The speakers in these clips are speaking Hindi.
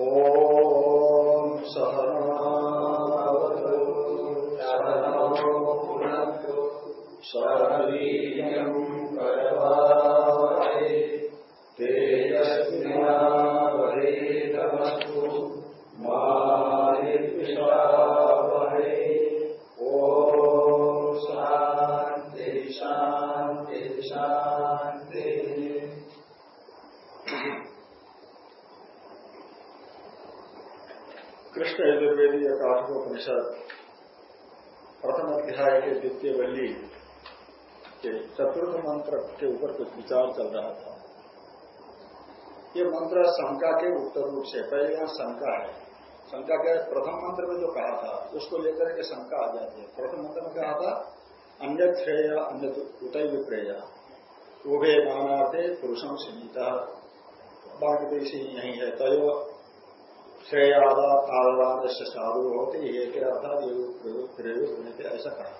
ॐ सहनावतु सहनौ पुनस्तु सहवीर्यम् करवावहै तेजस्विनावधेतमस्तु मा यजुर्वेदी प्रथम अध्याय के द्वितीय वल्ली के चतुर्थ मंत्र के ऊपर कुछ विचार चल रहा था। ये मंत्र शंका के उत्तर रूप से, पहले यहाँ शंका है। शंका के प्रथम मंत्र में जो कहा था, उसको लेकर के शंका आ जाती है। प्रथम मंत्र में कहा था अन्य श्रेय अन्य उतय विप्रेय, उभे नानार्थे पुरुषम सीमिता बाकी देशी यही है, तय श्रेयादा तालवान से साधु होते ये के अर्थात प्रयोग होने के ऐसा कहा।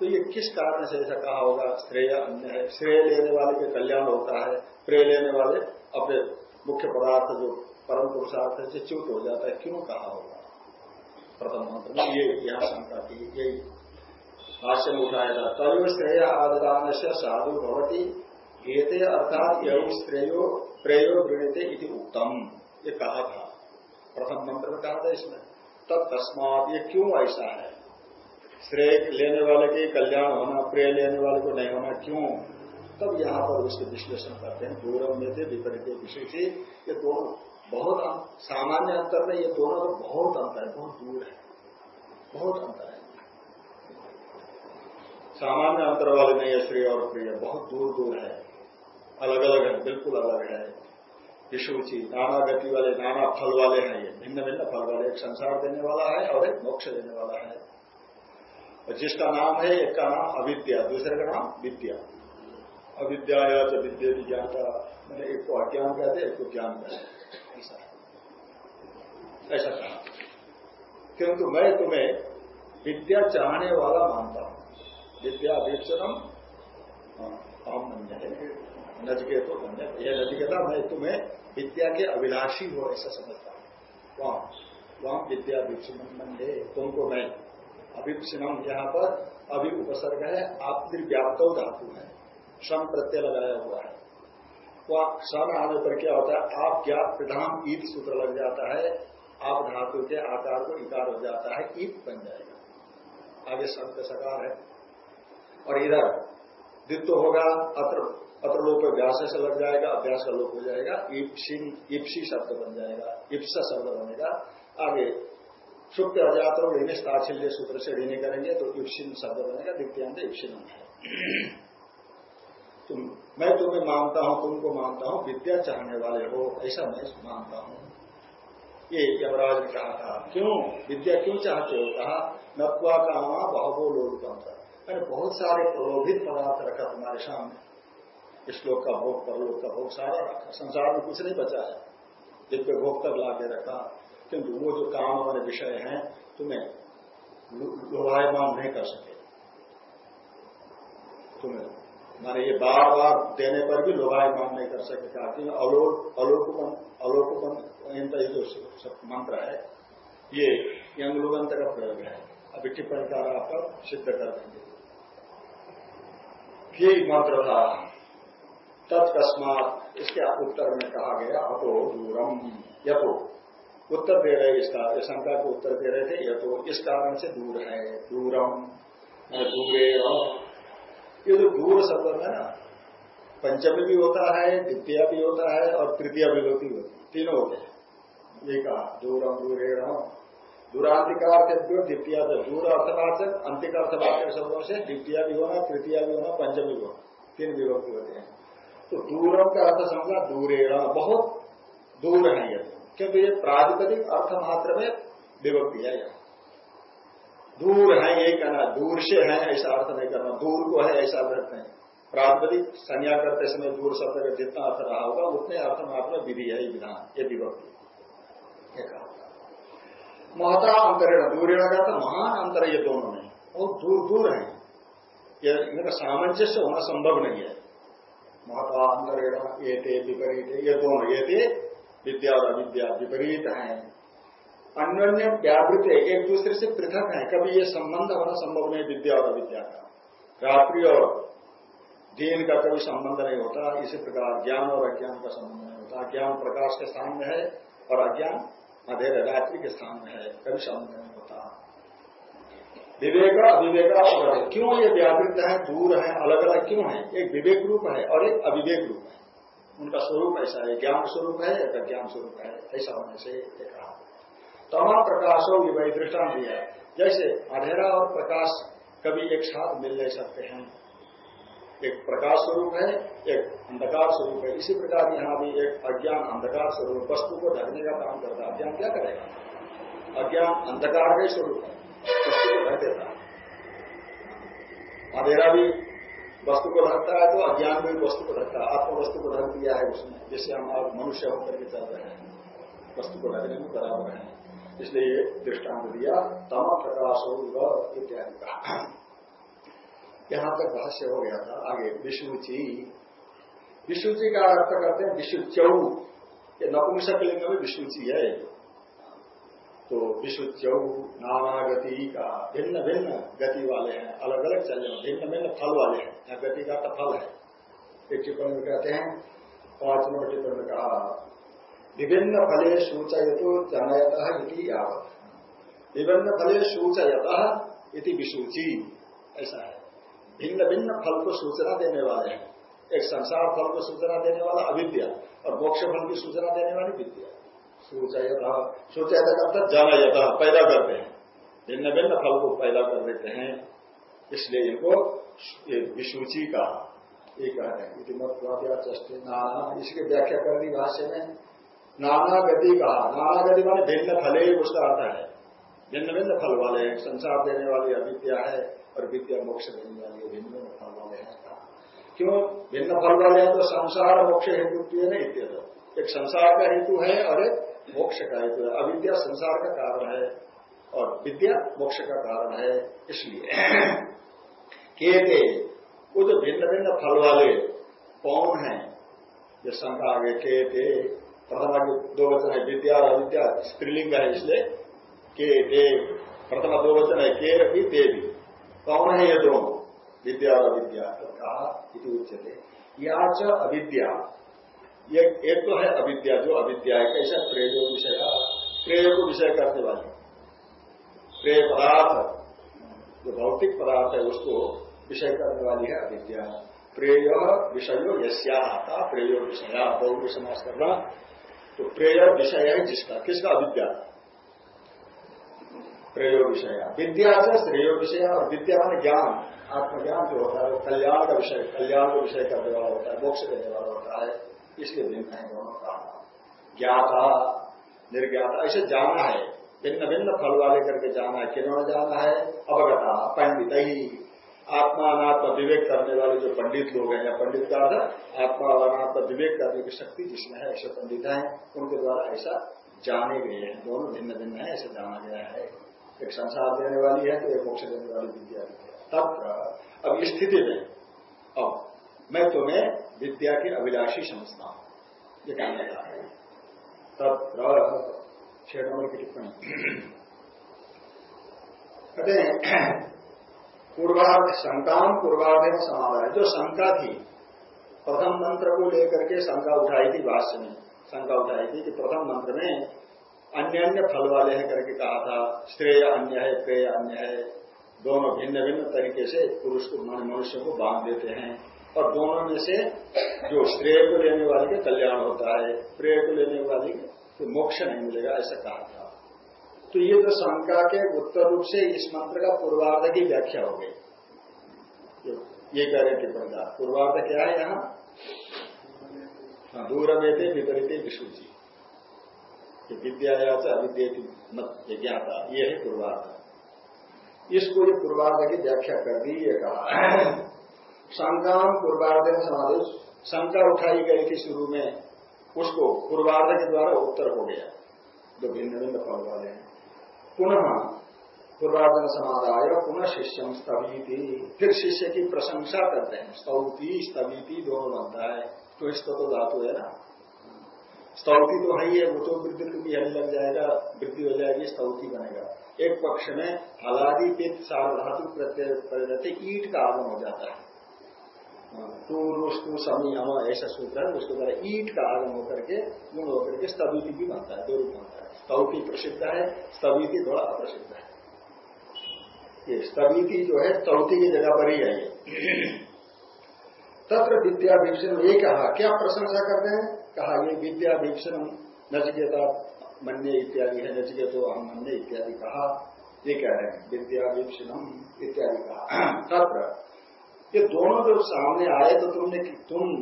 तो ये किस कारण से ऐसा कहा होगा? श्रेय अन्य है। श्रेय लेने वाले के कल्याण होता है। प्रेय लेने वाले अपने मुख्य पदार्थ जो परम पुरुषार्थ से च्युत हो जाता है। क्यों कहा होगा? प्रथम मंत्र में ये यहाँ शंका थी यही भाष्य में उठाया था। तय श्रेय आदान से साधु भवती, एते अर्थात यही श्रेयो प्रेयो गृणते इति उत्तम ये कहा था। प्रथम मंत्र में कहा था इसमें, तब तस्मात ये क्यों ऐसा है? श्रेय लेने वाले के कल्याण होना, प्रेय लेने वाले को नहीं होना क्यों? तब यहाँ पर उसके विश्लेषण करते हैं, दूरम में थे विपरीत विषय ये दोनों बहुत सामान्य अंतर में ये दोनों तो बहुत अंतर है, बहुत दूर है, बहुत अंतर है। सामान्य अंतर वाले नहीं है, श्रेय और प्रिय, बहुत दूर दूर है अलग अलग है, बिल्कुल अलग है। विशुचि नाना गति वाले, नाना फल वाले हैं ये। भिन्न भिन्न फल वाले, एक संसार देने वाला है और एक मोक्ष देने वाला है। और जिसका नाम है एक का नाम अविद्या, दूसरे का नाम विद्या। अविद्या या तो विद्या विज्ञाता मैंने एक को अज्ञान कहते एक को ज्ञान कहते ऐसा ऐसा कहा। किंतु मैं तुम्हें विद्या चाहने वाला मानता हूँ। विद्या वीक्षणम काम जाए बन जाए यह नजकेता मैं तुम्हें विद्या के अभिलाषी हो, ऐसा समझता हूँ। वहाँ वहाँ विद्या वीक्षणम मंडे तुमको मैं अभिक्षणम यहाँ पर अभी उपसर्ग है आप व्याप्त धातु है। श्रम प्रत्यय लगाया हुआ है। वह श्रम आने पर क्या होता है? आप क्या प्रधान ईद सूत्र लग जाता है, आप धातु के आकार को इकार हो जाता है, ईद बन जाएगा। आगे शब्द सकार है। और इधर, द्वित्व होगा, अत्र अत्र लोप व्यास से लग जाएगा अभ्यास का लोप हो जाएगा इप्सी शब्द बन जाएगा इप्सा शब्द बनेगा। आगे सुप्त अजात और ऋण ताचिल्य सूत्र से ऋणी करेंगे तो इप्सिन शब्द बनेगा, द्वितीयांत इप्सिन है। तुम, मैं तुम्हें मानता हूँ, तुमको मानता हूँ, विद्या चाहने वाले हो, ऐसा मैं मानता हूँ। ये यमराज ने कहा था, क्यों? विद्या क्यों चाहते हो? कहा, नत्वा कामा बहुबो लोग मैंने बहुत सारे प्रलोभित पदार्थ रखा तुम्हारे सामने। इस लोक का भोग, परलोक का भोग, सारा रखा संसार में कुछ नहीं बचा है। दिव्य भोग तक ला के रखा। किंतु वो जो काम वाले विषय हैं, तुम्हें लोभायमान नहीं कर सके। तुम्हें, माने ये बार बार देने पर भी लोभायमान नहीं कर सके। कहते हैं अलोक, अलोकपन अलोकपन इनका ये जो मंत्र है, ये यंगलुगंत का प्रयोग है। अभी टिप्पणी कार आपका सिद्ध कर देंगे। ये मंत्र था। तत्कस्मात इसके उत्तर में कहा गया, अतो दूरम यथो उत्तर दे रहे इसका शंका को उत्तर दे रहे थे यथो इस कारण से दूर है, दूरम दूरे ये जो दूर शब्द है ना, पंचमी भी होता है, द्वितीय भी होता है और तृतीय विभूति होती है। तीनों होते हैं। ये कहा, दूरम, दूरे दूरांतिकार द्वितीय दूर अर्थवाचक अंतिक अर्थवाचक शब्दों से, द्वितीय भी होना, तृतीय भी होना, पंचमी भी होना। तीन विभक्ति होते हैं। तो दूरम का अर्थ समझा दूरेण, बहुत दूर है ये। क्योंकि ये प्रातिपदिक अर्थ मात्र में विभक्ति है यह दूर है ये कहना, दूर से है ऐसा अर्थ नहीं करना। दूर को है ऐसा अर्थ नहीं। प्रातिपदिक संज्ञा करते समय दूर शब्द का जितना अर्थ रहा होगा, उतने अर्थ मात्र विधि है विधान, ये विभक्ति। ये कहा। महता अंतरण, दूरेण का तो महान अंतर ये दोनों में। बहुत दूर दूर है। ये इनका सामंजस्य होना संभव नहीं है। महता अंतरेण ये थे विपरीत ये दोनों ये थे विद्या और अविद्या विपरीत हैं। अन्य व्यावृत, एक दूसरे से पृथक है। कभी ये संबंध होना संभव नहीं, विद्या और अविद्या का। रात्रि और दिन का कभी संबंध नहीं होता, इसी प्रकार ज्ञान और अज्ञान का संबंध नहीं होता। ज्ञान प्रकाश के स्थान में है और अज्ञान अंधेरे, रात्रि के स्थान में है। कभी संबंध नहीं। विवेक अविवेक और क्यों ये व्यावृत है, दूर है अलग अलग क्यों है? एक विवेक रूप है और एक अविवेक रूप है। उनका स्वरूप ऐसा है, ज्ञान स्वरूप है एक अज्ञान स्वरूप है, ऐसा होने से कहा। तमाम प्रकाशों की वही दृष्टान दिया जैसे अंधेरा और प्रकाश कभी एक साथ मिल नहीं सकते हैं। एक प्रकाश स्वरूप है, एक अंधकार स्वरूप है। इसी प्रकार यहाँ भी एक अज्ञान, अंधकार स्वरूप, वस्तु को ढकने का काम करता है। अज्ञान क्या करेगा? अज्ञान अंधकार का स्वरूप है। है अंधेरा भी वस्तु को ढकता है तो अज्ञान भी वस्तु को ढकता है। आत्म वस्तु को ढक दिया है उसने, जिससे हम आप मनुष्य होकर के चल रहे हैं। वस्तु को ढकने में बराबर है। इसलिए दृष्टांत दिया, तम प्रकाश इत्यादि का। यहाँ तक भाष्य हो गया था। आगे विष्णुची। विष्णुची का अर्थ करते हैं विष्णुचौ ये नपुंसक लिंग में विष्णुची है। तो विष्णुचौ नाना गति का भिन्न भिन्न गति वाले हैं अलग अलग चलने भिन्न भिन्न फल वाले हैं। या गति का तो फल है। एक टिप्पणी में कहते हैं पाँच नंबर टिप्पणी में कहा, विभिन्न फले सूचयतो जनयत यावत। विभिन्न फले सूचयत इति विसूची। ऐसा है। भिन्न भिन्न फल को सूचना देने वाले हैं। एक संसार फल को सूचना देने वाला अविद्या और मोक्ष फल की सूचना देने वाली विद्या। सूचयत सूचयत करते जनयत पैदा करते हैं। भिन्न भिन्न फल को पैदा कर देते हैं, इसलिए इनको विसूची का ये कहते हैं। इतिमत्वाद्या नाना। इसकी व्याख्या कर दी भाष्य में, नाना गति कहा नाना गति माने भिन्न फले उसका अर्थ है। भिन्न भिन्न फल वाले हैं, संसार देने वाली अविद्या है, और विद्या मोक्ष देने वाली भिन्न भिन्न फल वाले हैं। क्यों? भिन्न फल वाले हैं तो संसार मोक्ष हेतु एक संसार का हेतु है और एक मोक्ष का हेतु है अविद्या संसार का कारण है और विद्या मोक्ष का कारण है, इसलिए कहते वो जो भिन्न भिन्न फल वाले कौन है? जो शंका आगे कहते प्रथम दो वचन है, विद्या और अविद्या, स्त्रीलिंग है इसलिए के दे प्रथम दो वचन है के भी देवी कौन है ये दोनों? विद्या और अविद्या। तो कहा उच्चते या अविद्या। ये एक तो है अविद्या, जो अविद्या है, कैसा प्रेय विषय का प्रेय को विषय करने वाली। प्रेय पदार्थ जो भौतिक पदार्थ है, उसको विषय करने वाली है अविद्या। प्रेय विषयो यश्या आता, प्रेय विषय बहुत समाज करना। तो प्रेय विषय है जिसका, किसका? अविद्या। प्रयोग विषय। विद्या से श्रेय विषय और विद्या मान ज्ञान। आत्मज्ञान जो होता है वो कल्याण का विषय, कल्याण का विषय करने वाला होता है, मोक्ष देने वाला होता है। इसलिए भिन्न है दोनों का ज्ञाता, निर्ज्ञाता, ऐसे जाना है भिन्न भिन्न फल वाले करके जाना है किन्होंने जाना है, अवगता, पंडित ही आत्मा अनात्मा विवेक करने वाले जो पंडित लोग हैं, या पंडित का अर्थ आत्मा और अनात्मा विवेक करने की शक्ति जिसमें है, ऐसे पंडित हैं, उनके द्वारा ऐसा जाने गए हैं, दोनों भिन्न भिन्न है, ऐसा जाना गया है। एक संसार देने वाली है तो एक मोक्ष देने वाली विद्या तब अब स्थिति में, अब मैं तुम्हें विद्या के अभिलाषी समझता हूँ। ये कहने का है। तब छह नंबर की टिप्पणी। कहते हैं, पूर्वार्ध शंकाम पूर्वार्ध में समाधान जो शंका थी, प्रथम मंत्र को लेकर के शंका उठाई थी भाष्य में। शंका उठाई थी कि प्रथम मंत्र में अन्य अन्य फल वाले हैं करके कहा था श्रेय अन्य है, प्रेय अन्य है। दोनों भिन्न भिन्न तरीके से पुरुष को, मनुष्य को बाँध देते हैं। और दोनों में से जो श्रेय को लेने वाले के कल्याण होता है प्रेय को लेने वाले के मोक्ष नहीं मिलेगा ऐसा कहा था। तो ये जो शंका के उत्तर रूप से इस मंत्र का पूर्वार्ध की व्याख्या हो गई। ये कह रहे थे पूर्वार्ध क्या है यहाँ? हाँ, दूर में थे विपरीत कि विद्या अविद्या ज्ञाता ये है पूर्वार्ध। इसको ये पूर्वार्ध की व्याख्या कर दी ये कहा। शंकाम पूर्वार्ध में समाधि शंका उठाई गई थी शुरू में उसको पूर्वार्ध के द्वारा उत्तर हो गया। जो भिन्न भिन्न फल वाले हैं। पुनः पूर्वार्धन समाधाय पुनः शिष्यम स्तवीति फिर शिष्य की प्रशंसा करते हैं। स्तौती स्तवीति दोनों बनता है। तो इस तो धातु है ना। स्तौति तो है ही है, वो तो वृद्धि भी हल लग जाएगा, वृद्धि हो जाएगी, स्तौति बनेगा। एक पक्ष में हलादि पित्त सार्वधातु प्रत्यय परिणति ईट का आगम हो जाता है। तू रुष्टु समी हम ऐसा सूत्र है, उसके द्वारा ईट का आगम होकर के गुण होकर के स्तविति भी बनता है, दो रूप बनता है। स्तौति प्रसिद्ध है स्तविति थोड़ा अप्रसिद्ध है। ये स्तविति जो है स्तौति की जगह पर ही है ये। तत्र विद्या भीषण ये कहा, क्या प्रशंसा करते हैं? कहा, ये विद्या भीषण नचकेता मन्य इत्यादि है, नचकेतो हम मन्य इत्यादि कहा, ये कह रहे हैं विद्या भीषणम इत्यादि कहा। तत्र ये दोनों जब सामने आए तो तुमने तुम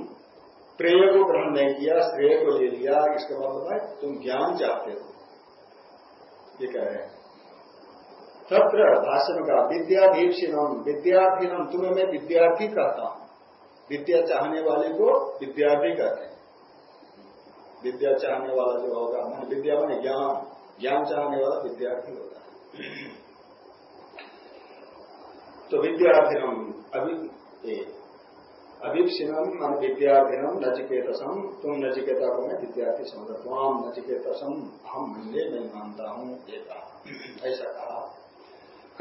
प्रेय को ग्रहण नहीं किया, श्रेय को ले लिया, इसका मतलब है तुम ज्ञान चाहते हो। ये कह रहे हैं। तत्र भाषण का विद्याधीक्षिणम विद्यार्थीनम तुम्हें मैं विद्यार्थी कहता हूँ। विद्या चाहने वाले को विद्यार्थी कहते हैं। विद्या चाहने वाला जो होगा, मान विद्या मैंने ज्ञान। ज्ञान चाहने वाला विद्यार्थी होता है। तो विद्यार्थीनम अभी अभिक्षिणम मान विद्यार्थीनम नचिकेतसम तुम नचिकेता को मैं विद्यार्थी समझ तुम नचिकेतसम हम मंदिर नहीं मानता हूँ देता ऐसा कहा।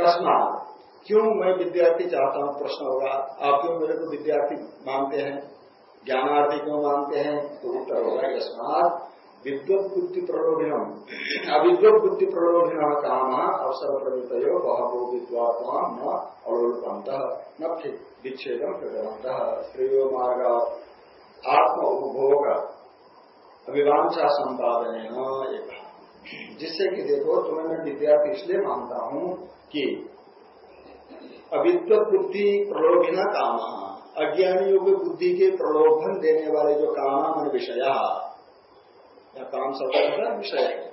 कस्मात क्यों मैं विद्यार्थी चाहता हूँ? प्रश्न होगा। आप क्यों मेरे को विद्यार्थी मानते हैं? ज्ञानार्थी क्यों मानते हैं? तो उत्तर होगा, यस्मात विद्वत बुद्धि प्रलोभिनम अविद्वत बुद्धि प्रलोभिन काम अवसर प्रवृत्त बहवो विद्वात्मा न अवलोकंत न विच्छेदम प्रगवंत श्रेयो मार्ग आत्म उपभोग अभिवांसा संपादन जिससे कि देखो, तुम्हें मैं विद्यार्थी इसलिए मानता हूँ कि अविद्वत बुद्धि प्रलोभिना काम, अज्ञानियों की बुद्धि के प्रलोभन देने वाले जो काम मन विषय या काम सब विषय है।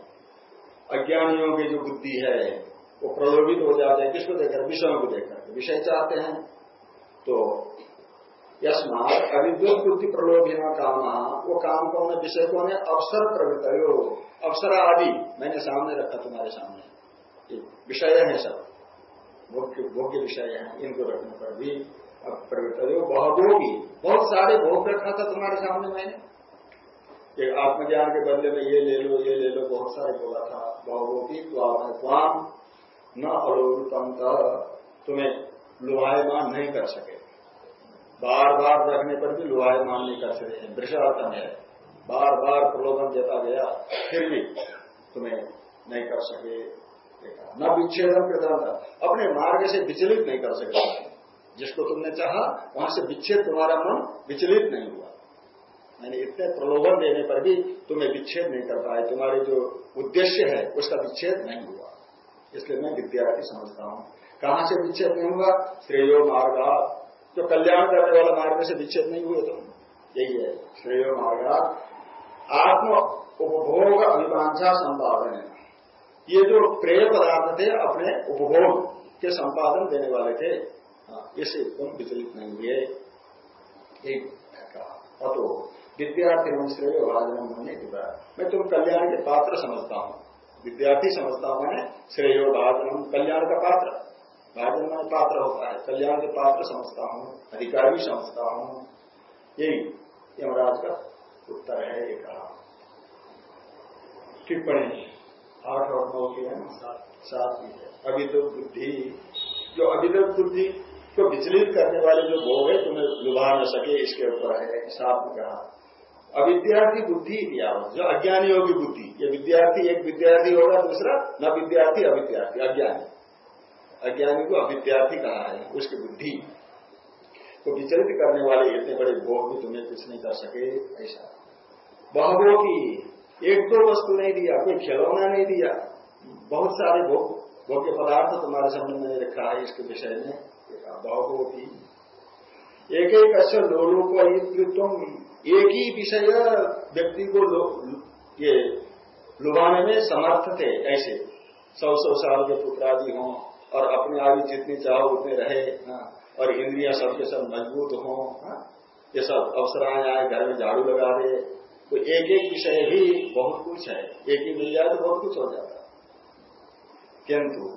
अज्ञानियों की जो बुद्धि है, वो प्रलोभित हो जाते हैं, किसको देखकर विषयों को देखकर विषय चाहते हैं। तो यस्मात अविद्वत बुद्धि प्रलोभिना काम वो काम कौन है विषय कौन है अवसर प्रवृत्त अवसर आदि मैंने सामने रखा तुम्हारे सामने। विषय है सब। भोग्य भोग्य विषय है, इनको रखने पर भी प्रवृत्त बहुभोगी बहुत सारे भोग रखा था तुम्हारे सामने मैंने। एक आत्मज्ञान के बदले में ये ले लो, ये ले लो, बहुत सारे बोला था। बहुभोगी स्वाम न अलोतंत तुम्हें लुहायमान नहीं कर सके। बार बार रखने पर भी लुहायमान नहीं कर सके। वृषार्थन है। बार बार प्रलोभन देता गया, फिर भी तुम्हें नहीं कर सके। न विच्छेदन कृतवंत अपने मार्ग से विचलित नहीं कर सके। जिसको तुमने चाहा, वहाँ से विच्छेद तुम्हारा मन विचलित नहीं हुआ। मैंने इतने प्रलोभन देने पर भी तुम्हें विच्छेद नहीं कर पाए तुम्हारे जो उद्देश्य है उसका विच्छेद नहीं हुआ। इसलिए मैं विद्यार्थी समझता हूँ। कहाँ से विच्छेद नहीं हुआ? श्रेयो मार्ग। जो कल्याण करने वाला मार्ग से विच्छेद नहीं हुए तुम यही है श्रेयो मार्ग। आत्म उपभोग अभिमांसा संपादन है। ये जो प्रेय पदार्थ थे अपने उपभोग के संपादन देने वाले थे। हाँ, इसे तुम विचलित नहीं हुए। एक कहा अतो। विद्यार्थी श्रेय भाजन होने के बाद। मैं तुम कल्याण के पात्र समझता हूँ। विद्यार्थी समझता हूँ मैंने, श्रेय भाजन कल्याण का पात्र। भाजन में पात्र होता है। कल्याण के पात्र समझता हूँ, अधिकारी समझता हूँ। यही यमराज का उत्तर है, ये कहा। टिप्पणी आठ और नौ की है सात की है। अविद्युत बुद्धि। जो अविद्युत बुद्धि को विचलित करने वाले जो भोग है, तुम्हें लुभा न सके, इसके ऊपर है, सात में कहा। अविद्यार्थी बुद्धि जो अज्ञानियों की बुद्धि। ये विद्यार्थी एक विद्यार्थी होगा, दूसरा न विद्यार्थी, अविद्यार्थी। अज्ञानी। अज्ञानी को अविद्यार्थी कहा है, उसकी बुद्धि। को विचलित करने वाले इतने बड़े भोग भी तुम्हें कुछ नहीं कर सके, ऐसा। बहुभोग की, एक दो वस्तु नहीं दिया, कोई खिलौना नहीं दिया। बहुत सारे भोग, भोग्य पदार्थ तुम्हारे सामने मैंने रखा है इसके विषय में। भावों की एक एक अच्छा लोगों को एक ही विषय व्यक्ति को लो, ये लुभाने में समर्थ थे ऐसे। सौ सौ साल के पुत्रादि हों और अपने आयु जितनी चाहो उतने रहे हाँ, और इंद्रिया सबके सब मज़बूत हों हाँ, ये सब अवसराएँ आए घर में झाड़ू लगा दे। तो एक एक विषय भी बहुत कुछ है। एक ही मिल जाए तो बहुत कुछ हो जाता किंतु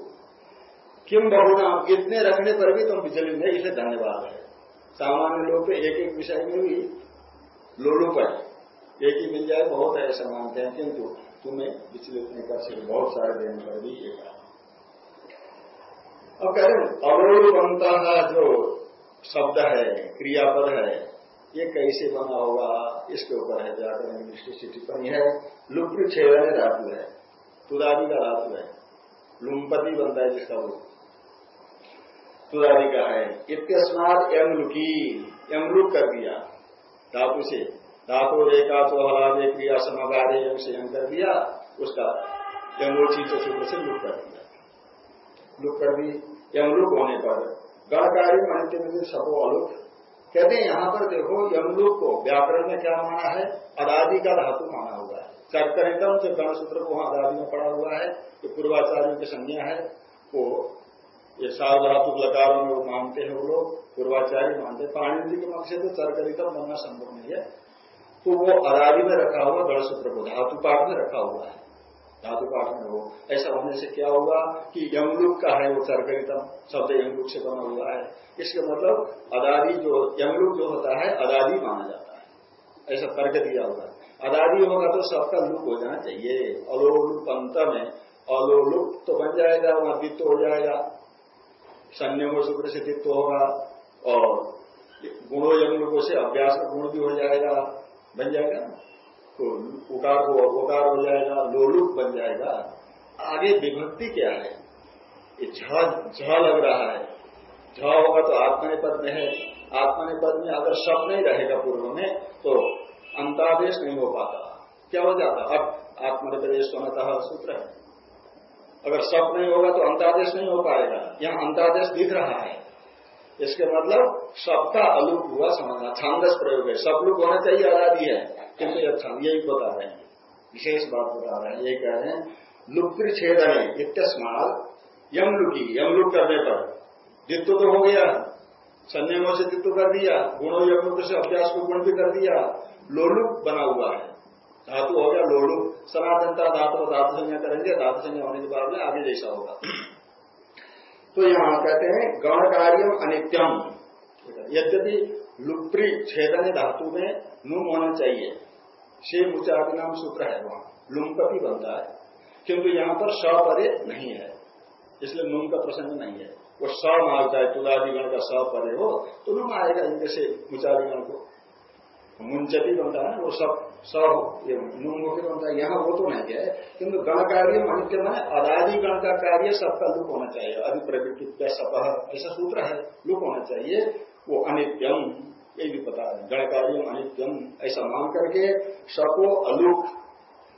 किम बहुना इतने रखने पर भी तुम बिजली में इसे धन्यवाद है। सामान्य लोग तो एक एक विषय में भी लोलुप है एक ही मिल जाए, बहुत है ऐसा मानते हैं किंतु तुम्हें विचलित नहीं कर सकते बहुत सारे देने पर भी ये कहा अब कह रहे अवरोध जो शब्द है, क्रियापद है, ये कैसे बना होगा? इसके ऊपर है व्याकरण दृष्टि से टिप्पणी है लुप्त छेदन धातु है तुदादि का धातु है। लुम्पति बनता है जिसका वो तुदादि का है। इत्यस्मात यमलुकी यमलुक कर दिया। धातु से धातु रेखा तो हलादे क्रिया समगारे से कर दिया, उसका यमोची तो से लुक कर दिया। लुक कर दी, यमलुक होने पर। गणकारी अंतिम में सपो अलुक। कहते हैं, यहाँ पर देखो, यमलुक को व्याकरण में क्या माना है? अदादि का धातु माना हुआ है। कर्तरितम से गणसूत्र को वहाँ अदादि में पड़ा हुआ है। जो पूर्वाचार्यों की संज्ञा है, वो ये सावधातु लकारों में वो मानते हैं वो लोग, पूर्वाचार्य मानते हैं पाणी के मत से तो चरकरितम बनना संभव नहीं है। तो वो अरादी में रखा हुआ गण सूत्र को, धातु पाठ में रखा हुआ है। धातु पाठ में वो, ऐसा होने से क्या होगा कि यमलुक का है वो चरकरितम शब्द यमलुक से बना हुआ है। इसके मतलब अदादी जो यमलुक जो होता है अदादी माना जाता है। ऐसा तर्क दिया हुआ है। अदादी होगा तो सबका लुक हो जाना चाहिए। अलोलुप अंत में अलोलुप तो बन जाएगा, वहाँ वित्त हो जाएगा। संयमो से चित्त होगा और गुणो यमुनों से अभ्यास का गुण भी हो जाएगा, बन जाएगा। तो उकार को उकार हो जाएगा लोलुक बन जाएगा। आगे विभक्ति क्या है? ये झ लग रहा है। झ होगा तो आत्मनिपद में है। आत्मनिपद में अगर शब्द नहीं रहेगा पूर्व में तो अंतादेश नहीं हो पाता। क्या हो जाता? अब आत्मनिपदेश सूत्र है। अगर सब नहीं होगा तो अंतादेश नहीं हो पाएगा। यहाँ अंतादेश दिख रहा है। इसके मतलब सबका अलूप हुआ समझना छांदस प्रयोग है। सब लोग होना चाहिए आज़ादी है। किंतु अच्छा यही बता रहे हैं। विशेष बात बता रहे हैं ये कह रहे हैं लुप्त छेद है इत्यस्माल यमलुकी, यमलुक करने पर। दित्व तो हो गया। संयमों से दित्व कर दिया। गुणों यमलुक से अभ्यास को गुण भी कर दिया। लोलुक बना हुआ है। धातु हो गया लोलू सनातनता धातु धातु संज्ञा करेंगे, धातु संज्ञा होने के बाद में आगे जैसा होगा। तो यहाँ कहते हैं गण कार्यम अनित्यम। यद्यपि लुप्री छेदन धातु में नुम होना चाहिए शेम उच्चारण नाम सूत्र है वहाँ, लुमपति बनता है किंतु यहाँ पर स परे नहीं है, इसलिए नुम का प्रसंग नहीं है। वो स मारता है, तुलादिगण का स परे हो तो नुम आएगा इनके से मुचादिगण को। मुंचती बनता है वो सब सब, ये नुमुखी बनता है, यहाँ वो तो नहीं है, किंतु गण कार्य अनित्य में अदादि गण का कार्य सबका लुक होना चाहिए अधि प्रवृत्ति सपह ऐसा सूत्र है लुक होना चाहिए, वो अनित्यम, ये भी पता है गण कार्य अनित्यम, ऐसा मान करके सको अलुक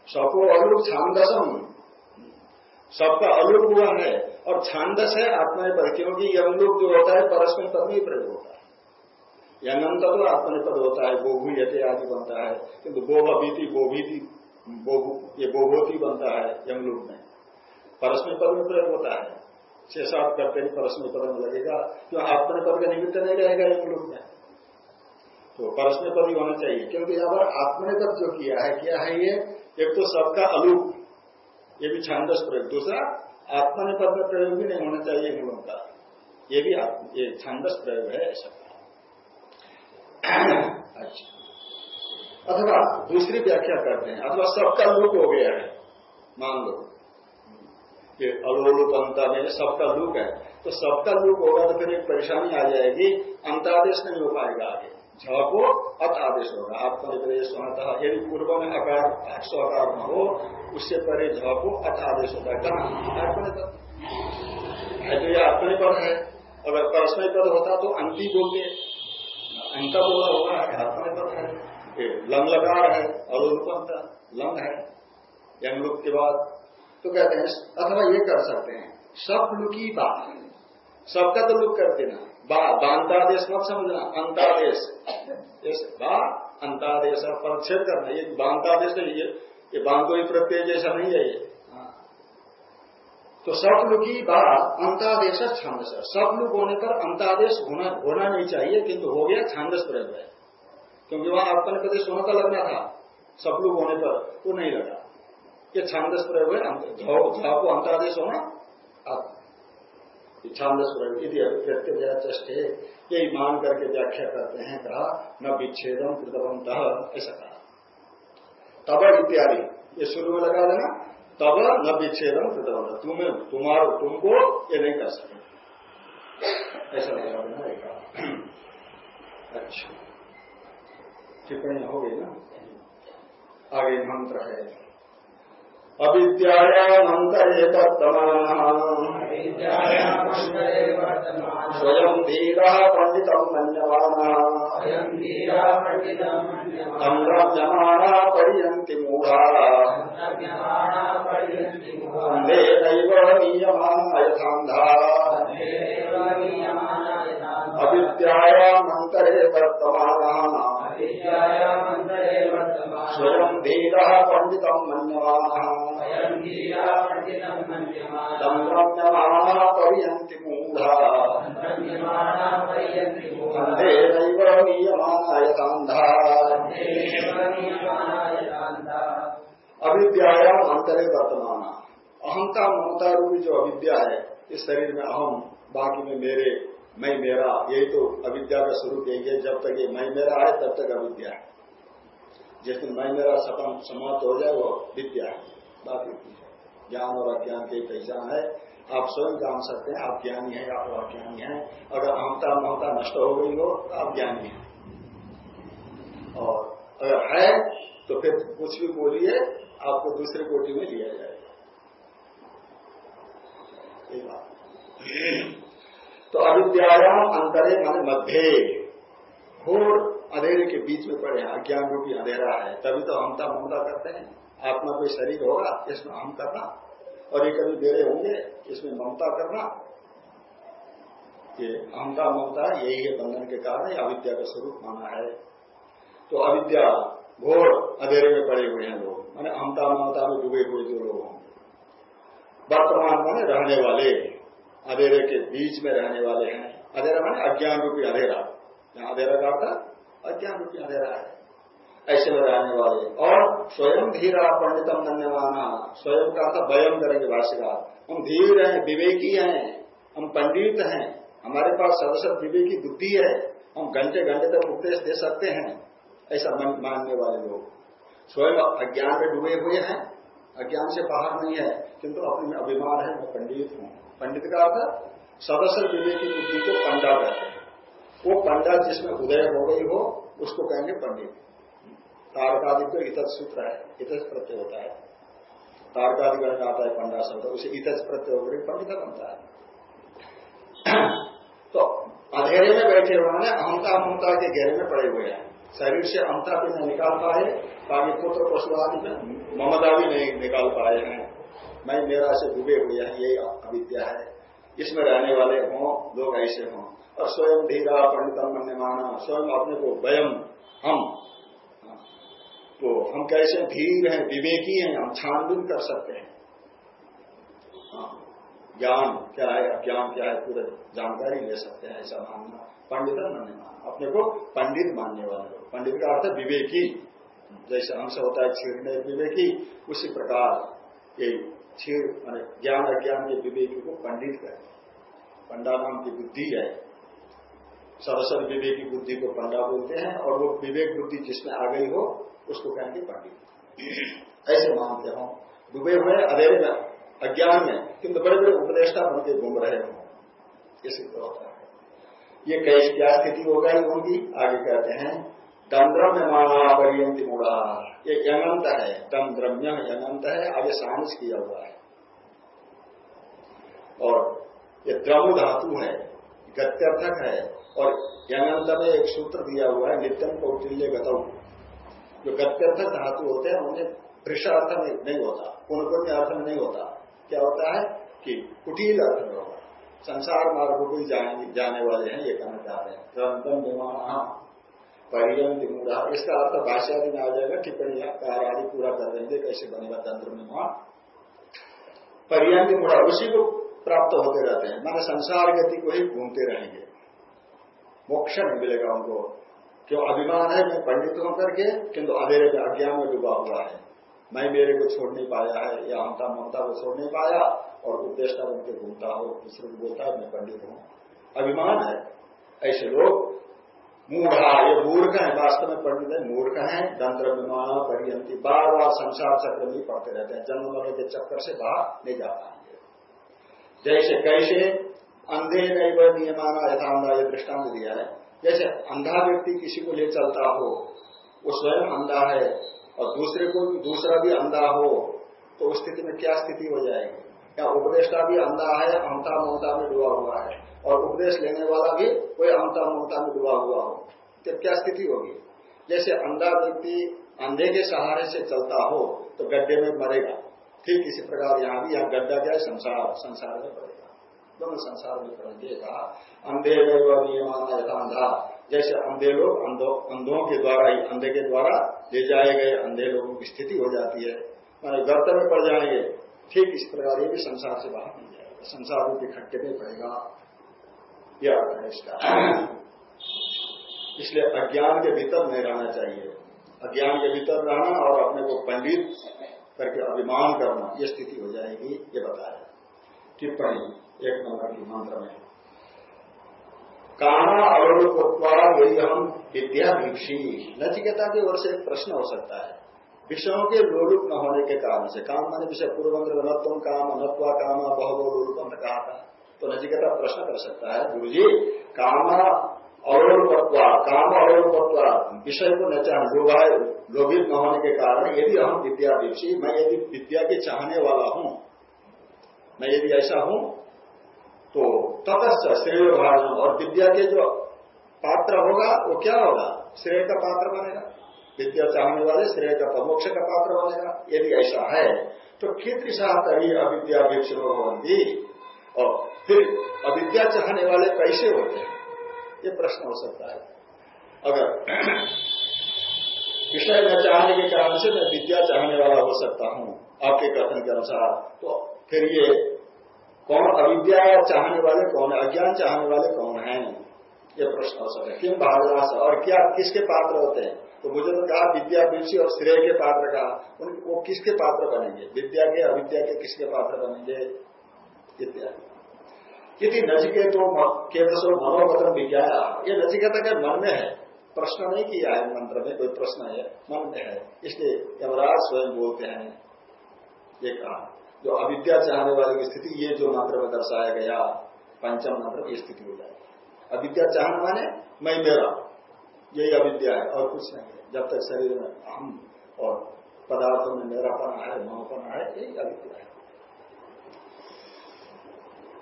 सको अलुक छांदसम, सबका अलुक हुआ है, और छांदस है आत्मा पर क्योंकि यमलुक जो होता है, परस्पर में प्रयोग होता है। यंगंत तो आत्मनिपद होता है गोभू यथे आदि बनता है। किंतु गोभा गोभीति ये गोभोती बनता है, यमलोक में। परस्मी पद में प्रयोग होता है। सात करते ही परस्मी पद में लगेगा क्यों आत्मनिपद का निमित्त नहीं रहेगा यमलोक में। तो परस्मी पद ही होना चाहिए, क्योंकि यहाँ पर आत्मनिपद जो किया है, क्या है ये, एक तो सबका अलूप ये भी छांदस प्रयोग। दूसरा आत्मनिपद में प्रयोग भी नहीं होना चाहिए इन का। ये भी ये छांदस प्रयोग है ऐसा। अच्छा। अथवा दूसरी व्याख्या करते हैं। अथवा सबका लुक हो गया है। मान लो कि अलोलुपंता में सबका लुक है। तो सबका लुक होगा तो फिर एक परेशानी आ जाएगी। अंतादेश नहीं हो पाएगा आगे। झ को अत आदेश होगा। आत्मनिवेश होना यदि पूर्व में अकार स्वकार न हो, उससे पहले झ को अत आदेश होता है। कहा? तो यह आत्मनिपद है। अगर परस्मय पद होता तो अंति बोलते अंत बोला होगा आत्मनिपद है। लंग लकार है अलोपंत लंग है। यंग के बाद तो कहते हैं, अथवा ये कर सकते हैं, सब लुकी बात है। सबका तो लुक कर देना। बा बांतादेश मत समझना, अंतादेश। बा, अंतादेश परिच्छेद करना। ये बांतादेश नहीं ये ये बांधो ही प्रत्यय जैसा नहीं है ये। तो सपलुक की बात अंतादेश छांदस सपलुक होने पर अंतादेश होना होना नहीं चाहिए, किंतु हो गया छांदस प्रयोग है। क्योंकि वहाँ अपन प्रदेश होना का लगना था। सपलुक होने पर वो नहीं लगा ये छांदस प्रयोग है झा को अंतादेश होना छांदस प्रयोग चष्टे। यही मान करके व्याख्या करते हैं, कहा, न विच्छेदम कृतवंत ऐसा कहा। तब इत्यादि। ये शुरू में लगा देना। तब न विच्छेदन कृतवत तुम्हें तुम्हारो, तुमको ये नहीं कर सके ऐसा नहीं कहा अच्छा। टिप्पणी हो गई ना? आगे मंत्र है। अविद्यायामन्तरे स्वयं धीरः पण्डितम् मन्यमानः। तन्द्रव्यमाना पर्यन्ति मूढाः अन्धेनैव नीयमाना यथान्धा अविद्यायामन्तरे वर्तमानः स्वयं मूढा। अविद्यायाम अंतरे वर्तमान। ममता रूपी जो अविद्या है, इस शरीर में अहम, बाकी में मेरे मैं मेरा, यही तो अविद्या का स्वरूप यही है। जब तक ये मैं मेरा है, तब तक अविद्या है। जिस दिन मैं मेरा सपन समाप्त हो जाए, वो विद्या है। बात है ज्ञान और अज्ञान की पहचान है। आप स्वयं जान सकते हैं, आप ज्ञानी हैं, आप अज्ञानी हैं। अगर अहमता ममता नष्ट हो गई हो तो आप ज्ञानी हैं। और अगर है तो फिर कुछ भी बोलिए, आपको दूसरे कोटि में लिया जाएगा। तो अविद्यायाम अंतरे माने मध्य। घोर अंधेरे के बीच में पड़े, अज्ञान रूपी अंधेरा है। तभी तो हमता ममता करते हैं। आत्मा कोई शरीर होगा, इसमें हम करना। और ये कभी मेरे होंगे, इसमें ममता करना। ये अहमता ममता यही है बंधन के कारण अविद्या का स्वरूप माना है। तो अविद्या, घोर अंधेरे में पड़े हुए हैं लोग। मैंने अहमता ममता में डूबे हुए जो लोग होंगे। वर्तमान माने रहने वाले। अंधेरे के बीच में रहने वाले हैं। अधेरा माने अज्ञान रूपी अधेरा यहाँ अधेरा का अर्थ अज्ञान रूपी अधेरा है। ऐसे में रहने वाले। और स्वयं धीरा पंडितम धन्यवाना स्वयं का अर्थ वयम करेंगे भाष्यकार। हम धीर हैं, विवेकी हैं, हम पंडित हैं। हमारे पास सदसद विवेकी बुद्धि है। हम घंटे घंटे तक उपदेश दे सकते हैं। ऐसा मानने वाले लोग। स्वयं अज्ञान में डूबे हुए हैं। अज्ञान से बाहर नहीं है, किंतु अपने अभिमान है मैं पंडित हूँ। पंडित का अर्थ, सदस्य विवेकी बुद्धि को पंडा कहते हैं। वो पंडा जिसमें उदय हो गई हो, उसको कहेंगे पंडित। तारकादि तो इत सूत्र है इतज प्रत्यय होता है। तारकादि का आता है पंडा शब्द, उसे इतज प्रत्यय होकर पंडित बनता है। तो अंधेरे में बैठे हुए अहमता अहमता के घेरे में पड़े हुए हैं। शरीर से अमता भी नहीं निकाल पाए बाकी पुत्र पशु आदि में ममता भी नहीं निकाल पाए हैं। मैं मेरा से डूबे हुए हैं यही अविद्या है। इसमें रहने वाले हों लोग ऐसे हों। और स्वयं धीरा पंडितम मन माना स्वयं अपने को वयम हम। तो हम कैसे धीर हैं विवेकी हैं हम छानबीन कर सकते हैं। हाँ, ज्ञान क्या है अज्ञान क्या है पूरे जानकारी ले सकते हैं ऐसा मानना पंडित मन माना अपने को पंडित मानने वाले लोग पंडित का अर्थ विवेकी। जैसे अंश होता है छीड़ने विवेकी, उसी प्रकार ये छीड़ मान ज्ञान अज्ञान के विवेकी को पंडित कहते हैं। पंडा नाम की बुद्धि है। सरस्वत विवेकी बुद्धि को पंडा बोलते हैं और वो विवेक बुद्धि जिसमें आ गई हो, उसको कहेंगे पंडित। ऐसे मानते हो। डूबे हुए अधेरे में अज्ञान में, किंतु बड़े बड़े उपदेष्टा बन के घूम रहे हो। इसी तरह होता है ये कैसे क्या स्थिति हो गई होगी? आगे कहते हैं दंद्रम्य माना पर्यंती मुड़ा ये यंगंत है दंद्रम्य यंगंत है आगे सांस किया हुआ है। और ये द्रम धातु है, गत्यर्थक है, और यंगंत में एक सूत्र दिया हुआ है, नित्यम कौटिल्य गतौ। जो गत्यर्थक धातु होते हैं उन्हें वृष अर्थ नहीं होता। पुण्य अर्थ नहीं होता। क्या होता है कि कुटील अर्थ में संसार मार्ग को जाने वाले हैं, ये कहना चाह रहे हैं। द्रंतम विमान पर्यंत मूढ़ा इसका अर्थ भाषा में आ जाएगा, टिप्पणी आदि पूरा कर देंगे, कैसे बनेगा तंत्र में वहाँ। पर्यंत मूढ़ा उसी को प्राप्त होते रहते हैं। माना संसार गति को ही घूमते रहेंगे। मोक्ष नहीं मिलेगा उनको। क्यों? अभिमान है मैं पंडित हूँ करके, किंतु अधेरे में अज्ञान में डूबा हुआ है। मैं मेरे को छोड़ नहीं पाया है, या हमता ममता को छोड़ नहीं पाया। और उद्देश्य बन के घूमता हो दूसरे को बोलता है, मैं पंडित हूँ। अभिमान है। ऐसे लोग मूढ़ा, ये मूर्ख है। वास्तव में पंडित है, मूर्ख है। दंत्र विमान परियंती बार बार संसार चक्र में पढ़ते रहते हैं। जन्म मरने के चक्कर से बाहर नहीं जा पाएँगे। जैसे कैसे अंधे नहीं वह नियमाना यथांधा ये दृष्टांत दिया है। जैसे अंधा व्यक्ति किसी को ले चलता हो, वो स्वयं अंधा है और दूसरे को, दूसरा भी अंधा हो तो उस स्थिति में क्या स्थिति हो जाएगी? या उपदेष्टा भी अंधा है अमता ममता में डूबा हुआ है। और उपदेश लेने वाला भी कोई अमता ममता में डूबा हुआ हो। तो क्या स्थिति होगी? जैसे अंधा व्यक्ति अंधे के सहारे से चलता हो तो गड्ढे में मरेगा। ठीक इसी प्रकार यहाँ भी यहाँ गड्ढा है? संसार संसार में पड़ेगा। दोनों संसार में पड़ेंगे कहा। अंधे नियमाना अंधा। जैसे अंधे लोग अंधों के द्वारा ही, अंधे के द्वारा ले जाए गए अंधे लोगों की स्थिति हो जाती है। मैंने गर्त में पड़ जाएँगे। ठीक इस प्रकार ये भी संसार से बाहर नहीं जाएगा। संसार रूपी खट्टे में पड़ेगा। यह अर्थ है इसका। इसलिए अज्ञान के भीतर नहीं रहना चाहिए। अज्ञान के भीतर रहना और अपने को पंडित करके अभिमान करना, ये स्थिति हो जाएगी, ये बताया। टिप्पणी, एक नंबर की मंत्र में। काना अवरुपत्वा वही हम विद्या भिक्षी नचिकेता की ओर से एक प्रश्न हो सकता है। विषयों के लोलुप न होने के कारण से, काम माने विषय पूर्व मंत्र नत्व काम नत्वा काम बहु लोलुप कहा था। तो नचिकेता प्रश्न कर सकता है गुरु जी कामा अवरोपत्वा काम अवरोपत्वा विषय को न चाह लोभाए लोभित न होने के कारण यदि हम विद्या दीक्षी, मैं यदि विद्या के चाहने वाला हूँ, मैं यदि ऐसा हूँ तो ततश्च श्रेय भाजन, और विद्या के जो पात्र होगा, वो क्या होगा? श्रेय का पात्र बनेगा। विद्या चाहने वाले, श्रेय का मोक्ष का पात्र बनेगा यदि ऐसा है तो खितृषा तरी अविद्या भिक्ष होती और फिर अविद्या चाहने वाले कैसे होते हैं? ये प्रश्न हो सकता है। अगर विषय न चाहने के कारण से मैं विद्या चाहने वाला हो सकता हूँ, आपके कथन के अनुसार तो फिर ये कौन अविद्या चाहने वाले, कौन अज्ञान चाहने वाले कौन है? ये प्रश्न हो सकता है। किम भागरास और क्या, किसके पात्र होते हैं? तो मुझे तो कहा, विद्या विषय और श्रेय के पात्र कहा वो किसके पात्र बनेंगे? विद्या के, अविद्या के किसके पात्र बनेंगे? इत्यादि। यदि नचिकेतो केवल मनोगतम विज्ञाया। ये नचिकेता के मन में है। प्रश्न नहीं किया है मंत्र में, कोई प्रश्न है। मन में है। इसलिए यमराज स्वयं बोलते हैं ये कहा। जो अविद्या चाहने वाले की स्थिति, ये जो मंत्र में दर्शाया गया, पंचम मंत्र की स्थिति हो जाएगी अविद्या चाहने माने, मैं मेरा। यही अविद्या है, और कुछ नहीं है। जब तक शरीर में हम और पदार्थों में मेरापना है मनोपना है यही अविद्या है।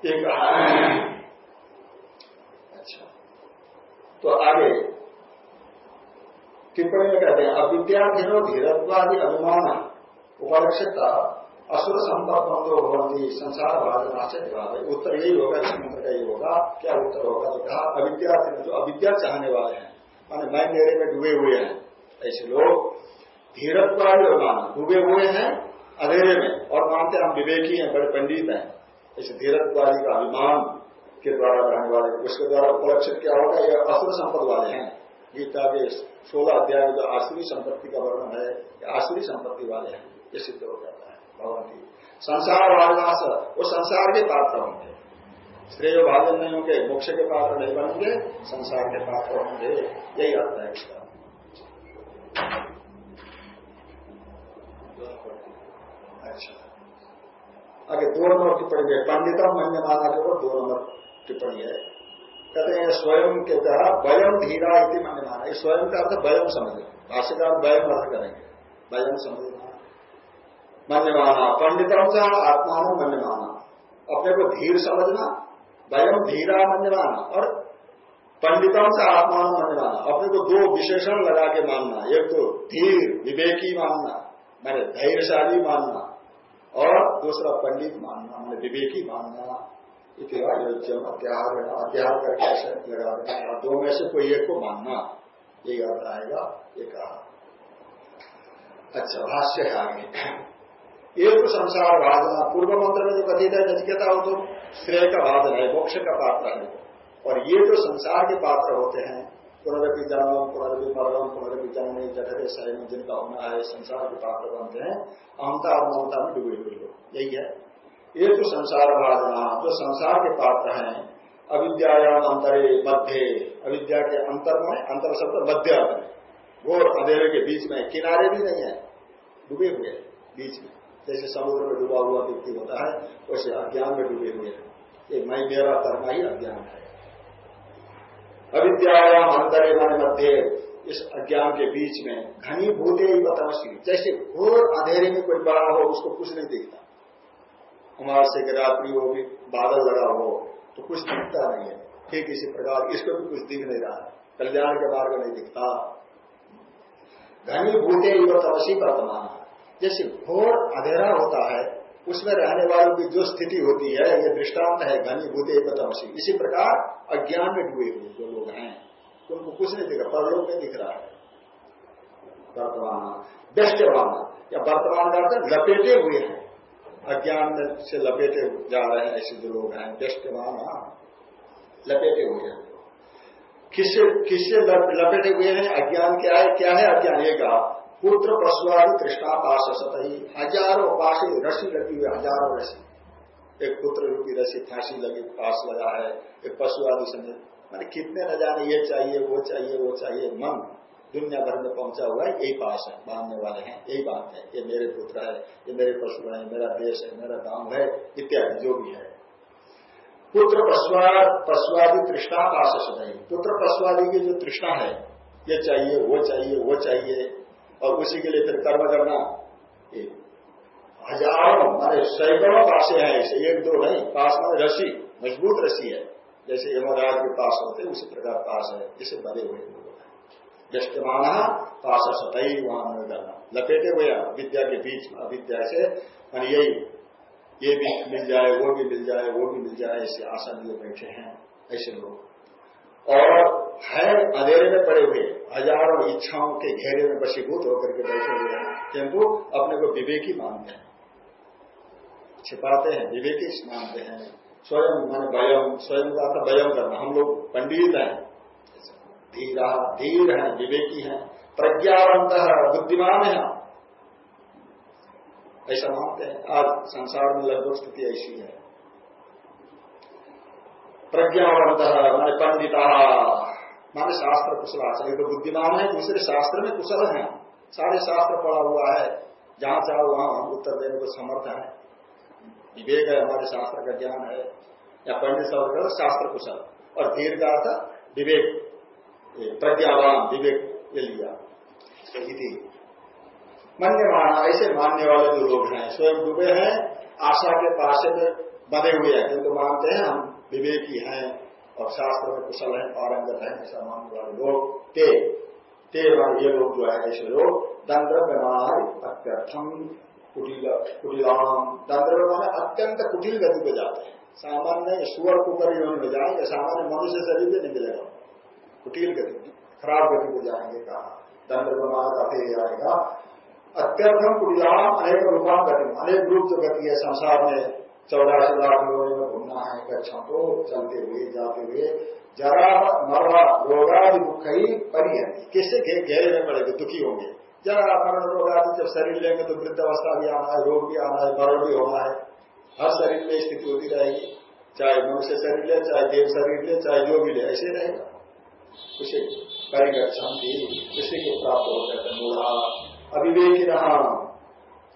एक अच्छा। तो आगे, टिप्पणी में कहते हैं, अविद्याधीनो धीरत्वादि अभिमान उपलक्षित, असुर संपर्क भवंती, संसार भाजना से है उत्तर यही होगा इस मंत्र का यही होगा। क्या उत्तर होगा? तो कहा अविद्यार्थी जो अविद्या चाहने वाले हैं माने मैं मेरे में डूबे हुए हैं। ऐसे लोग धीरत्वादि अभिमान डूबे हुए हैं अंधेरे में, और मानते हम विवेकी हैं, बड़े पंडित हैं। इस धीरत्वादी का अभिमान के द्वारा रहने वाले, उसके द्वारा उपलक्षित क्या होगा? ये असुर संपद वाले हैं। गीता के सोलह अध्याय जो आसुरी संपत्ति का वर्णन है, ये आसुरी संपत्ति वाले हैं। ये सिद्ध हो जाता है। भगवती संसार वालनाश वो संसार के पात्र होंगे। श्रेय भाजन नहीं होंगे मोक्ष के पात्र नहीं बनेंगे, संसार के पात्र होंगे, यही अर्थ है इसका। अच्छा। आगे दो नंबर टिप्पणी है। पंडितम मन्य माना के ऊपर दो नंबर टिप्पणी है। कहते हैं, स्वयं के द्वारा वयम धीरा इति मन्य माना स्वयं का अर्थ वयम समझे। भाष्यकार वयम अर्थ करेंगे। वयम समझना मन्य माना पंडितम से आत्मान मन्य माना अपने को धीर समझना वयम धीरा माना और पंडितों से आत्मान माना अपने को दो विशेषण लगा के मानना। एक तो धीर, विवेकी मानना, मैंने धैर्यशाली मानना, और दूसरा पंडित मानना, मैंने विवेकी मानना। अत्याहार अत्याहार करके ऐसे लगा देना दो में से कोई एक को मानना ये याद आएगा ये कहा अच्छा भाष्य है आगे। एक संसार भाजना पूर्व मंत्र में जो कथित है नचिकेता हो तो श्रेय का भाजन है, मोक्ष का पात्र है। और ये जो संसार के पात्र होते हैं, पुनरपि जन्म, पुनरपि मरणम पुनरपि जन्म, जठरे, शयन, जिनका होना है, संसार के पात्र बनते हैं अहमता और ममता में डूबे हुए लोग। यही है। ये तो संसार भावना जो संसार के पात्र हैं, अविद्यायाम अंतरे मध्य। अविद्या के अंतर में, अंतर शब्द मध्य घोर अंधेरे के बीच में, किनारे भी नहीं है, डूबे हुए बीच में। जैसे समुद्र में डूबा हुआ व्यक्ति होता है, वैसे अज्ञान में डूबे हुए हैं। ये मैं, मेरा करना ही अज्ञान है। अविद्यायाम अंतरे मन मध्य, इस अज्ञान के बीच में घनी भूते ही बताशी जैसे घोर अंधेरे में कोई बड़ा हो, उसको कुछ नहीं दिखता। अमावस्या से रात्रि हो भी बादल लगा हो तो कुछ दिखता नहीं है। ठीक इसी प्रकार इसको भी कुछ दिख नहीं रहा है। कल्याण के मार्ग नहीं दिखता। घनी भूते ही तपसी वर्तमान। जैसे घोर अंधेरा होता है, उसमें रहने वालों की जो स्थिति होती है, ये दृष्टांत है, घनी भूते तपसी इसी प्रकार अज्ञान में डूबे हुए जो लोग हैं उनको कुछ नहीं दिखा, परलोक में दिख रहा है। वर्तमान व्यस्तवान या वर्तमान का लपेटे हुए हैं। अज्ञान से लपेटे जा रहे हैं ऐसे जो लोग हैं व्यस्तवान लपेटे हुए हैं। किससे किससे लपेटे हुए हैं? अज्ञान क्या है? क्या है अज्ञान? कहा पुत्र पशुआदि कृष्णा पास सतही हज़ारों पास रसी लगी हुई, हज़ारों रसी। एक पुत्र रूपी रसी फांसी लगी, पास लगा है, एक पशु आदि समेत मैंने कितने न जाने, ये चाहिए, वो चाहिए वो चाहिए। मन दुनिया भर में पहुँचा हुआ है, यही पास है बांधने वाले हैं, यही बात है, ये मेरे पुत्र है, ये मेरे पशु है मेरा देश है, मेरा गाँव है, इत्यादि, जो भी है। पुत्र पशुआदि तृष्णा पास सदाई पुत्र पशुआदि की जो तृष्णा है, ये चाहिए, वो चाहिए वो चाहिए और उसी के लिए फिर कर्म करना। हज़ारों मारे सैकड़ों पासे हैं ऐसे एक दो नहीं, पास में रसी मज़बूत रसी है। जैसे यमराज के पास होते उसी प्रकार पास है, इसे बने हुए लोग हैं। पास सतई वहाँ में करना लपेटे हुए विद्या के बीच में, अविद्या से। मान यही, ये भी मिल जाए, वो भी मिल जाए, वो भी मिल जाए, ऐसे आशा लिए बैठे हैं, ऐसे लोग। और है, अंधेरे में पड़े हुए हज़ारों इच्छाओं के घेरे में बसीभूत होकर के बैठे हुए हैं, किंतु अपने को विवेकी मानते हैं। छिपाते हैं, विवेकी मानते हैं। स्वयं मान वयम स्वयं का वयम करना। हम लोग पंडित हैं, धीरा, धीर हैं, विवेकी हैं, प्रज्ञावंत, बुद्धिमान है ऐसा मानते हैं। आज संसार में लगभग स्थिति ऐसी है। प्रज्ञावंत, माने पंडिता। माने शास्त्र कुशल आचार्य तो बुद्धिमान है, दूसरे शास्त्र में कुशल है। सारे शास्त्र पढ़ा हुआ है, जहाँ चाहो वहाँ हम उत्तर देने को समर्थ है। विवेक है, हमारे शास्त्र का ज्ञान है, या पंडित का शास्त्र कुशल। और का अर्थ विवेक प्रज्ञावान विवेक ये लिया। मन्य माना ऐसे मानने वाले जो लोग हैं, स्वयं डूबे हैं, आशा के पास बने हुए हैं किंतु मानते हैं हम विवेकी हैं। और शास्त्र में कुशल है, पारंगत है ऐसा मानने वाले लोग। ते ते ये लोग जो है, ऐसे लोग दंड व्यवहार अत्यर्थम कुटिल कुटिलाम दंद्र माने अत्यंत कुटिल गति पे जाते हैं। सामान्य सुअर कुकर योनि में जाएँगे सामान्य मनुष्य शरीर में नहीं मिलेगा कुटिल गति, खराब गति को जाएँगे, कहा। दंड माना का आएगा। अत्यर्थम कुटिलाम अनेक गति अनेक रूप जो गति है, संसार में चौरासी लाख लोगों में घूमना है कक्षा को चलते हुए, जाते हुए। जरा मरवा, रोगादि दुख ही परिहर किससे घेरे में पड़ेगा, दुखी होंगे। जरा मरण रोग जब शरीर लेंगे तो वृद्धावस्था भी आना है, रोग भी आना है, मरण भी होना है। हर शरीर में स्थिति होती रहेगी। चाहे मनुष्य शरीर ले, चाहे देव शरीर ले, चाहे जो भी ले, ऐसे रहेगा। उसे परिगत शांति इसी को प्राप्त होता है मूढ़ा अविवेकी रहा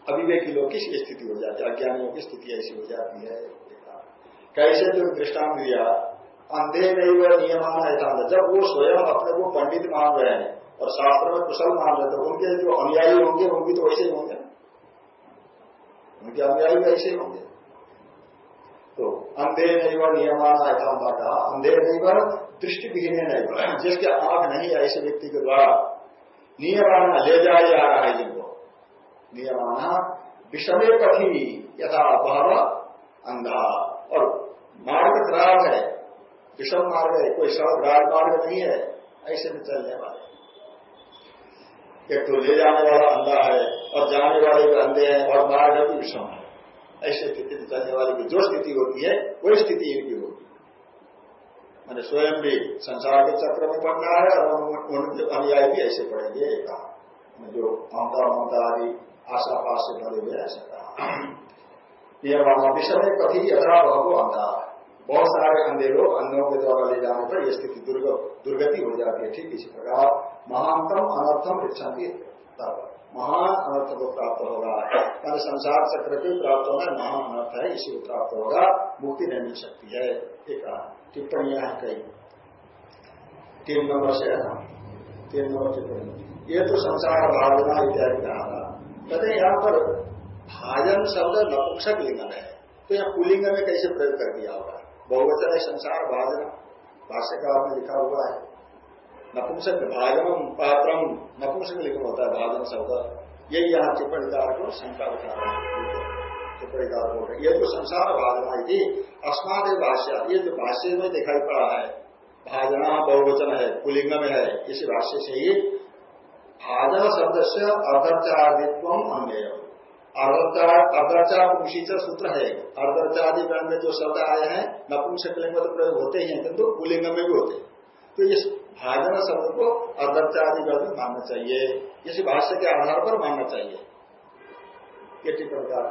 अविवेकी लोग किस स्थिति हो जाती है, अज्ञानियों की स्थिति ऐसी हो जाती है। कैसे जो दृष्टांत दिया, अंधे नहीं वह नियमान ऐसा जब वो स्वयं अपने को पंडित मान रहे हैं और शास्त्र में कुशल मान लेते उनके जो अनुयायी होंगे उनकी तो वैसे ही होंगे उनके अनुयायी भी ऐसे होंगे। तो अंधे नहीं वह नियमान एकांता कहा अंधे नहीं वह दृष्टि विहीन नहीं जिसके आँख नहीं है ऐसे व्यक्ति के द्वारा नियमाना ले जाया जा रहा है जिनको। नियमाना विषमे कथी यथा अभाव अंधा। और मार्ग खराब है, विषम मार्ग है, कोई सड़क राजमार्ग नहीं है, ऐसे में चलने वाले एक तो ले जाने वाला अंधा है, और जाने वाले भी अंधे हैं, और मार्ग भी विषम है। ऐसे स्थिति में चलने वाले की जो स्थिति होती है, वही स्थिति इनकी होगी मैंने स्वयं भी संसार के चक्र में पढ़ना है, और अनुयायी भी ऐसे पड़ेंगे एक जो ममता ममता आदि आशा पास से भरे हुए ऐसा कहा माना विषय में कथी यथा बहु अंधा बहुत सारे अंधे लोग अंधों के द्वारा ले जाने पर यह स्थिति दुर्गति हो जाती है। ठीक इसी प्रकार महानतम अनर्थम इच्छा तब महान अनर्थ को प्राप्त होगा। मान संसार चक्र के प्राप्त होना महान अनर्थ है, इसी को प्राप्त होगा। मुक्ति नहीं मिल सकती है। एक टिप्पणियाँ हैं कई तीन नंबर से है तीन नंबर टिप्पणी ये तो संसार भावना इत्यादि कहा था। कहते हैं यहाँ पर भाजन शब्द नपुंसक लिंगन है। तो यहाँ पुलिंग में कैसे प्रयोग कर दिया होगा? बहुवचन है संसार भाजना। भाष्यकार में लिखा हुआ है। नपुंसक भागम पात्रम। नपुंसक लिखा होता है भाजन शब्द। यही यहाँ टिप्पणीकार को शंका उठा रहे हैं। टिप्पणीकार बोल रहे ये तो संसार भागना थी अस्माद भाष्य। ये जो भाष्य में दिखाई पड़ा है, भाजना बहुवचन है, पुलिंग में है, इस भाष्य से ही भाजन शब्द से अर्धचारित्व अन्य अर्धचा पुंशीच सूत्र है। अर्धचादि में जो शब्द आए हैं नपुंसक लिंग में तो प्रयोग होते ही हैं, किंतु पुलिंग में भी होते तो इस भाजन शब्द को अर्धत्यादि में मानना चाहिए। इसी भाष्य के आधार पर मानना चाहिए। ये टिप्पणी का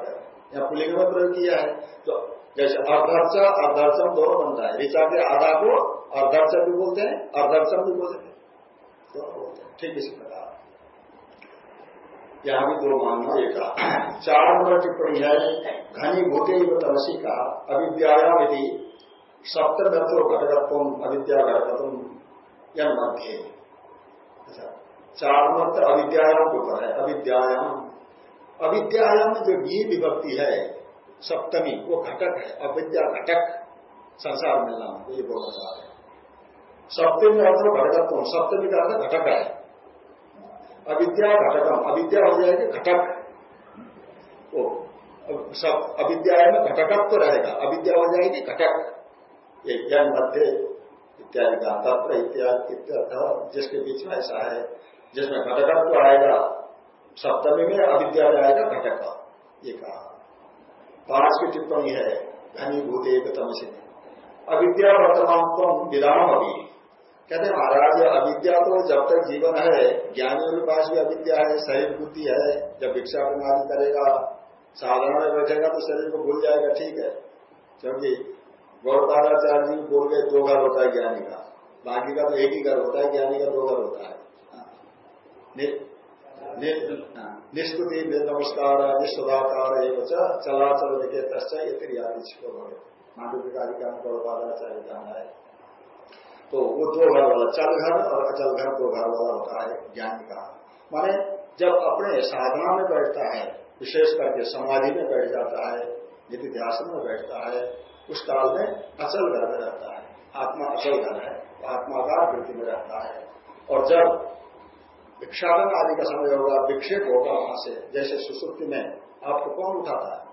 यहाँ पुलिंग में प्रयोग किया है। तो जैसे अर्धर्च, अर्धर्चम दोनों बनता है ऋचा के आधा को अर्धर्च भी बोलते हैं, अर्धर्चम भी बोलते हैं। दोनों बोलते हैं। ठीक इसी प्रकार। यहाँ भी दो मानना एक चार नंबर टिप्पणी है, घनी भूते तमसी का अविद्यायाम यदि सप्तमत्व घटकत्व, अविद्या घटकत्व या मध्य। अच्छा चार मत अविद्यायाम के ऊपर है अविद्यायाम अविद्यायाम जो बी विभक्ति है, सप्तमी, वो घटक है, अविद्या घटक, संसार मिलना ये बोलना चाह रहे सप्तमी अर्थ घटकत्व, सप्तमी का अर्थ घटक है। अविद्या घटकम। अविद्या हो जाएगी, घटक। वो सब अविद्या में घटकत्व तो रहेगा। अविद्या हो जाएगी, घटक। ये ज्ञान मध्य इत्यादि का तत्व इत्यादि जिसके बीच में ऐसा है, जिसमें घटकत्व तो आएगा, सप्तमी में अविद्या में आएगा घटक। ये कहा। पाँच की टिप्पणी है घनीभूत एक से अविद्या वर्तमान तो विराम अभी कहते हैं, महाराज अविद्या तो जब तक जीवन है ज्ञानियों के पास भी अविद्या है शरीर बुद्धि है, जब भिक्षा प्रणाली करेगा साधारण में बैठेगा तो शरीर को भूल जाएगा, ठीक है। क्योंकि गौरपादाचार्य जी बोल गए दो घर होता है ज्ञानी का, बाकी का तो एक ही घर होता है, ज्ञानी का दो घर होता है। हाँ। निष्कृति नमस्कार निष्पदाकार चलाचल विके तस्चा ये क्रियादि मांडविकारी का गौरपादाचार्य का है तो वो दो घर वाला चल घर और अचल घर दो घर वाला होता है, ज्ञान का। माने जब अपने साधना में बैठता है, विशेष करके समाधि में बैठ जाता है यदि ध्यान में बैठता है, उस काल में अचल घर में रहता है। आत्मा अचल घर है आत्माकार वृत्ति में रहता है। और जब भिक्षाटन आदि का समय होगा, विक्षेप होगा वहाँ से, जैसे सुसुप्ति में, आपको कौन उठाता है?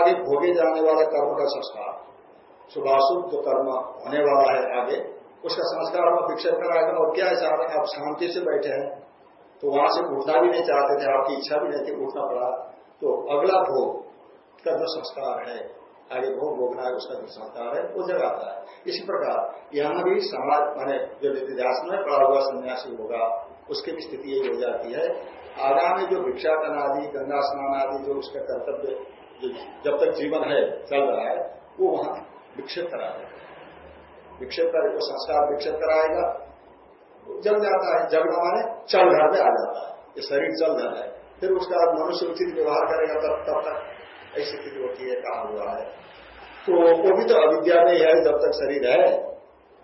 आगे भोगे जाने वाले कर्म का संस्कार। शुभाशुभ जो कर्म होने वाला है आगे, उसका संस्कार में विक्षेप कराएगा और क्या है आप शांति से बैठे हैं। तो वहाँ से उठना भी नहीं चाहते थे, आपकी इच्छा भी नहीं थी उठना पड़ा। तो अगला भोग का जो संस्कार है। आगे भोग भोगना है, उसका जो संस्कार है, वो जगाता है। इसी प्रकार, यहाँ भी समाज, माने जो विद्यास में पड़ा हुआ सन्यासी होगा, उसकी भी स्थिति यही हो जाती है। आगामी जो भिक्षाटन आदि गंगा स्नान आदि, जो उसका कर्तव्य जब तक जीवन है, चल रहा है, वो वहाँ विक्षेप कराएगा विक्षेप कर संस्कार विक्षेप कराएगा, जल जाता है जब माने चल घर में आ जाता है। ये शरीर चल रहा है। फिर उसका मनुष्य उचित व्यवहार करेगा, तब तब तक ऐसी स्थिति होती है कहा हुआ है। तो वो भी तो अविद्या में है, जब तक शरीर है।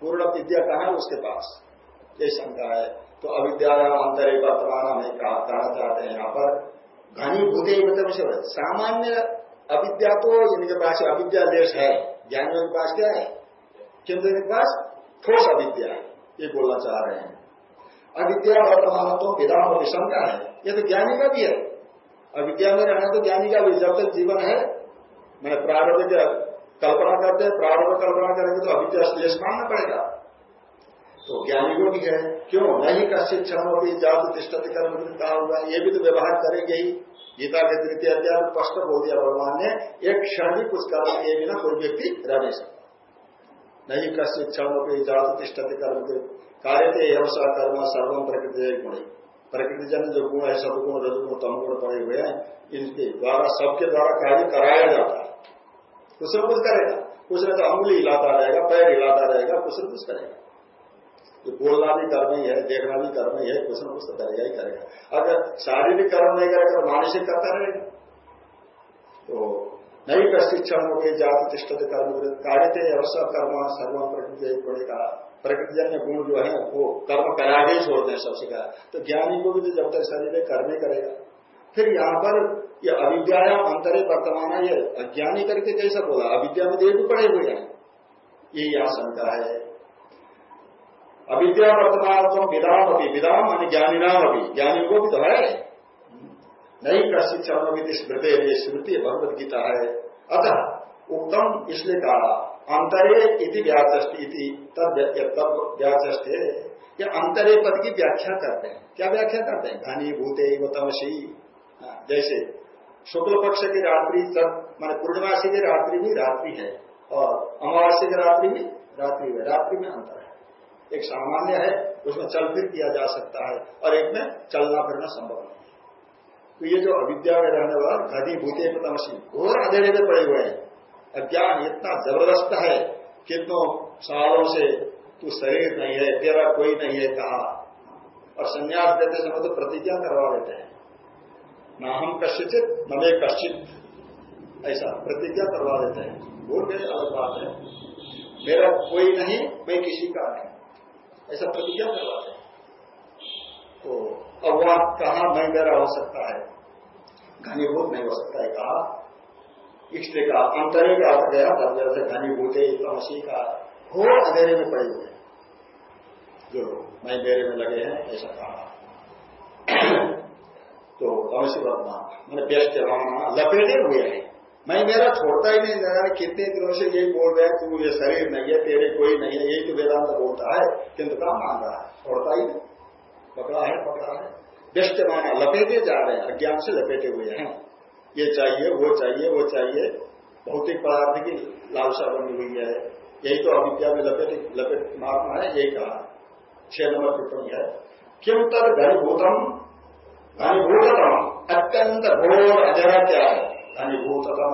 पूर्ण विद्या कहा है? उसके पास। ये शंका है। तो अविद्या अंतर वर्तमान हमें कहना चाहते हैं यहाँ पर। घनी भूते मतलब सामान्य अविद्या तो इनके पास अविद्या देश है। ज्ञानियों के पास क्या है? किंतु इनके पास ठोस अविद्या है, ये बोलना चाह रहे हैं। अविद्या वर्तमान तो विधा और विषमता है, ये तो ज्ञानी का भी है। अविद्या में रहना तो ज्ञानी का भी जब तक जीवन है, मैंने प्रारंभ के कल्पना करते हैं प्रारंभ कल्पना करेंगे तो अविद्या श्लेष मानना पड़ेगा। तो ज्ञानी को भी है। क्यों? नहीं, कश्चित क्षण होगी जात कर्म कहा हुआ ये भी तो व्यवहार करेंगे ही। गीता के तृतीय अध्याय में स्पष्ट बोल दिया भगवान ने, एक क्षण भी कुछ कर्म किए बिना कोई व्यक्ति रह नहीं सकता। नहीं कश्चित क्षण होगी जात तिष्ठत कर्म के कार्य थे एवं कर्म सर्वम प्रकृति गुण। प्रकृति जन जो गुण है सदगुण रजगुण, तमगुण पड़े हुए हैं, इनके द्वारा, सबके द्वारा कार्य कराया जाता है। कुछ न कुछ करेगा। कुछ न तो अंगुली हिलाता रहेगा, पैर हिलाता रहेगा, कुछ न कुछ करेगा। तो बोलना भी कर्म ही है देखना भी कर्म ही है कुछ ना कुछ तो करेगा ही करेगा। अगर शारीरिक कर्म नहीं करेगा तो मानसिक करता रहेगा तो नहीं प्रशिक्षण हो गई जाति तिष्ठत कर्म कार्य थे अवसर कर्म, सर्व प्रकृति पड़ेगा प्रकृतिजन्य गुण जो है, वो कर्म करा के छोड़ते हैं सबसे कहा तो ज्ञानी को भी तो जब तक शरीर कर्म ही करेगा। फिर यहाँ पर ये अविद्यायाम अंतरे वर्तमान है, ये अज्ञानी करके कैसा बोला? अविद्या में देव भी पड़े हुए हैं। ये यहाँ शंका है। अविद्या वर्तमान विदाम अभी विदाम मान ज्ञानी नाम अभी ज्ञानी को भी तो है। नहीं कर शिक्षा स्मृति ये स्मृति भगवत गीता है। अतः उत्तम इसलिए कहा अंतरे इति व्याचष्टि तब व्याचष्ट है ये अंतरे पद की व्याख्या करते हैं। क्या व्याख्या करते हैं? घनी भूते तमसी। हाँ, जैसे शुक्ल पक्ष की रात्रि तब मान पूर्णमासी की रात्रि भी रात्रि है और अमावास्य की रात्रि भी रात्रि है। रात्रि में अंतर है। एक सामान्य है, उसमें चल फिर किया जा सकता है, और एक में चलना फिरना संभव नहीं है। तो ये जो अविद्या में रहने वाला घनी भूते तमसी, घोर अंधेरे में पड़े हुए हैं। अज्ञान इतना ज़बरदस्त है कितनों सालों से तू शरीर नहीं है, तेरा कोई नहीं है कहा। और संन्यास देते समय तो प्रतिज्ञा करवा देते हैं। न हम कश्चित, न मैं कश्चित। ऐसा प्रतिज्ञा करवा देते हैं। बोल गए अलग बात है। मेरा कोई नहीं, मैं किसी का नहीं। ऐसा प्रतिज्ञा करवाते हैं तो अब वह कहा, मैं मेरा हो सकता है। घनीभूत नहीं हो सकता है, कहा। इसलिए कहा अंतरे का अर्थ गया, तब जैसे घनीभूत तमसी का हो अंधेरे में पड़े हुए जो मैं मेरे में लगे हैं, ऐसा कहा। तो अवश्य वर्तमान मैंने। व्यस्त भावना लपेटे हुए हैं। मैं मेरा छोड़ता ही नहीं जाना कितने दिनों से यही बोल रहे तू ये शरीर नहीं है, तेरे कोई नहीं है यही तो वेदांत बोलता है किंतु काम मान रहा है, छोड़ता ही नहीं। पकड़ा है पकड़ा है। व्यस्त माना लपेटे जा रहे हैं, अज्ञान से लपेटे हुए हैं। ये चाहिए, वो चाहिए वो चाहिए। भौतिक पदार्थ की लालसा बनी हुई है। यही तो अविद्या में लपेट लपेट मारना है, यही कहा छह नंबर टिप्पणी है। क्यों तद घनीभूतम घनीभूततम अत्यंत घोर अजरा क्या है घनीभूततम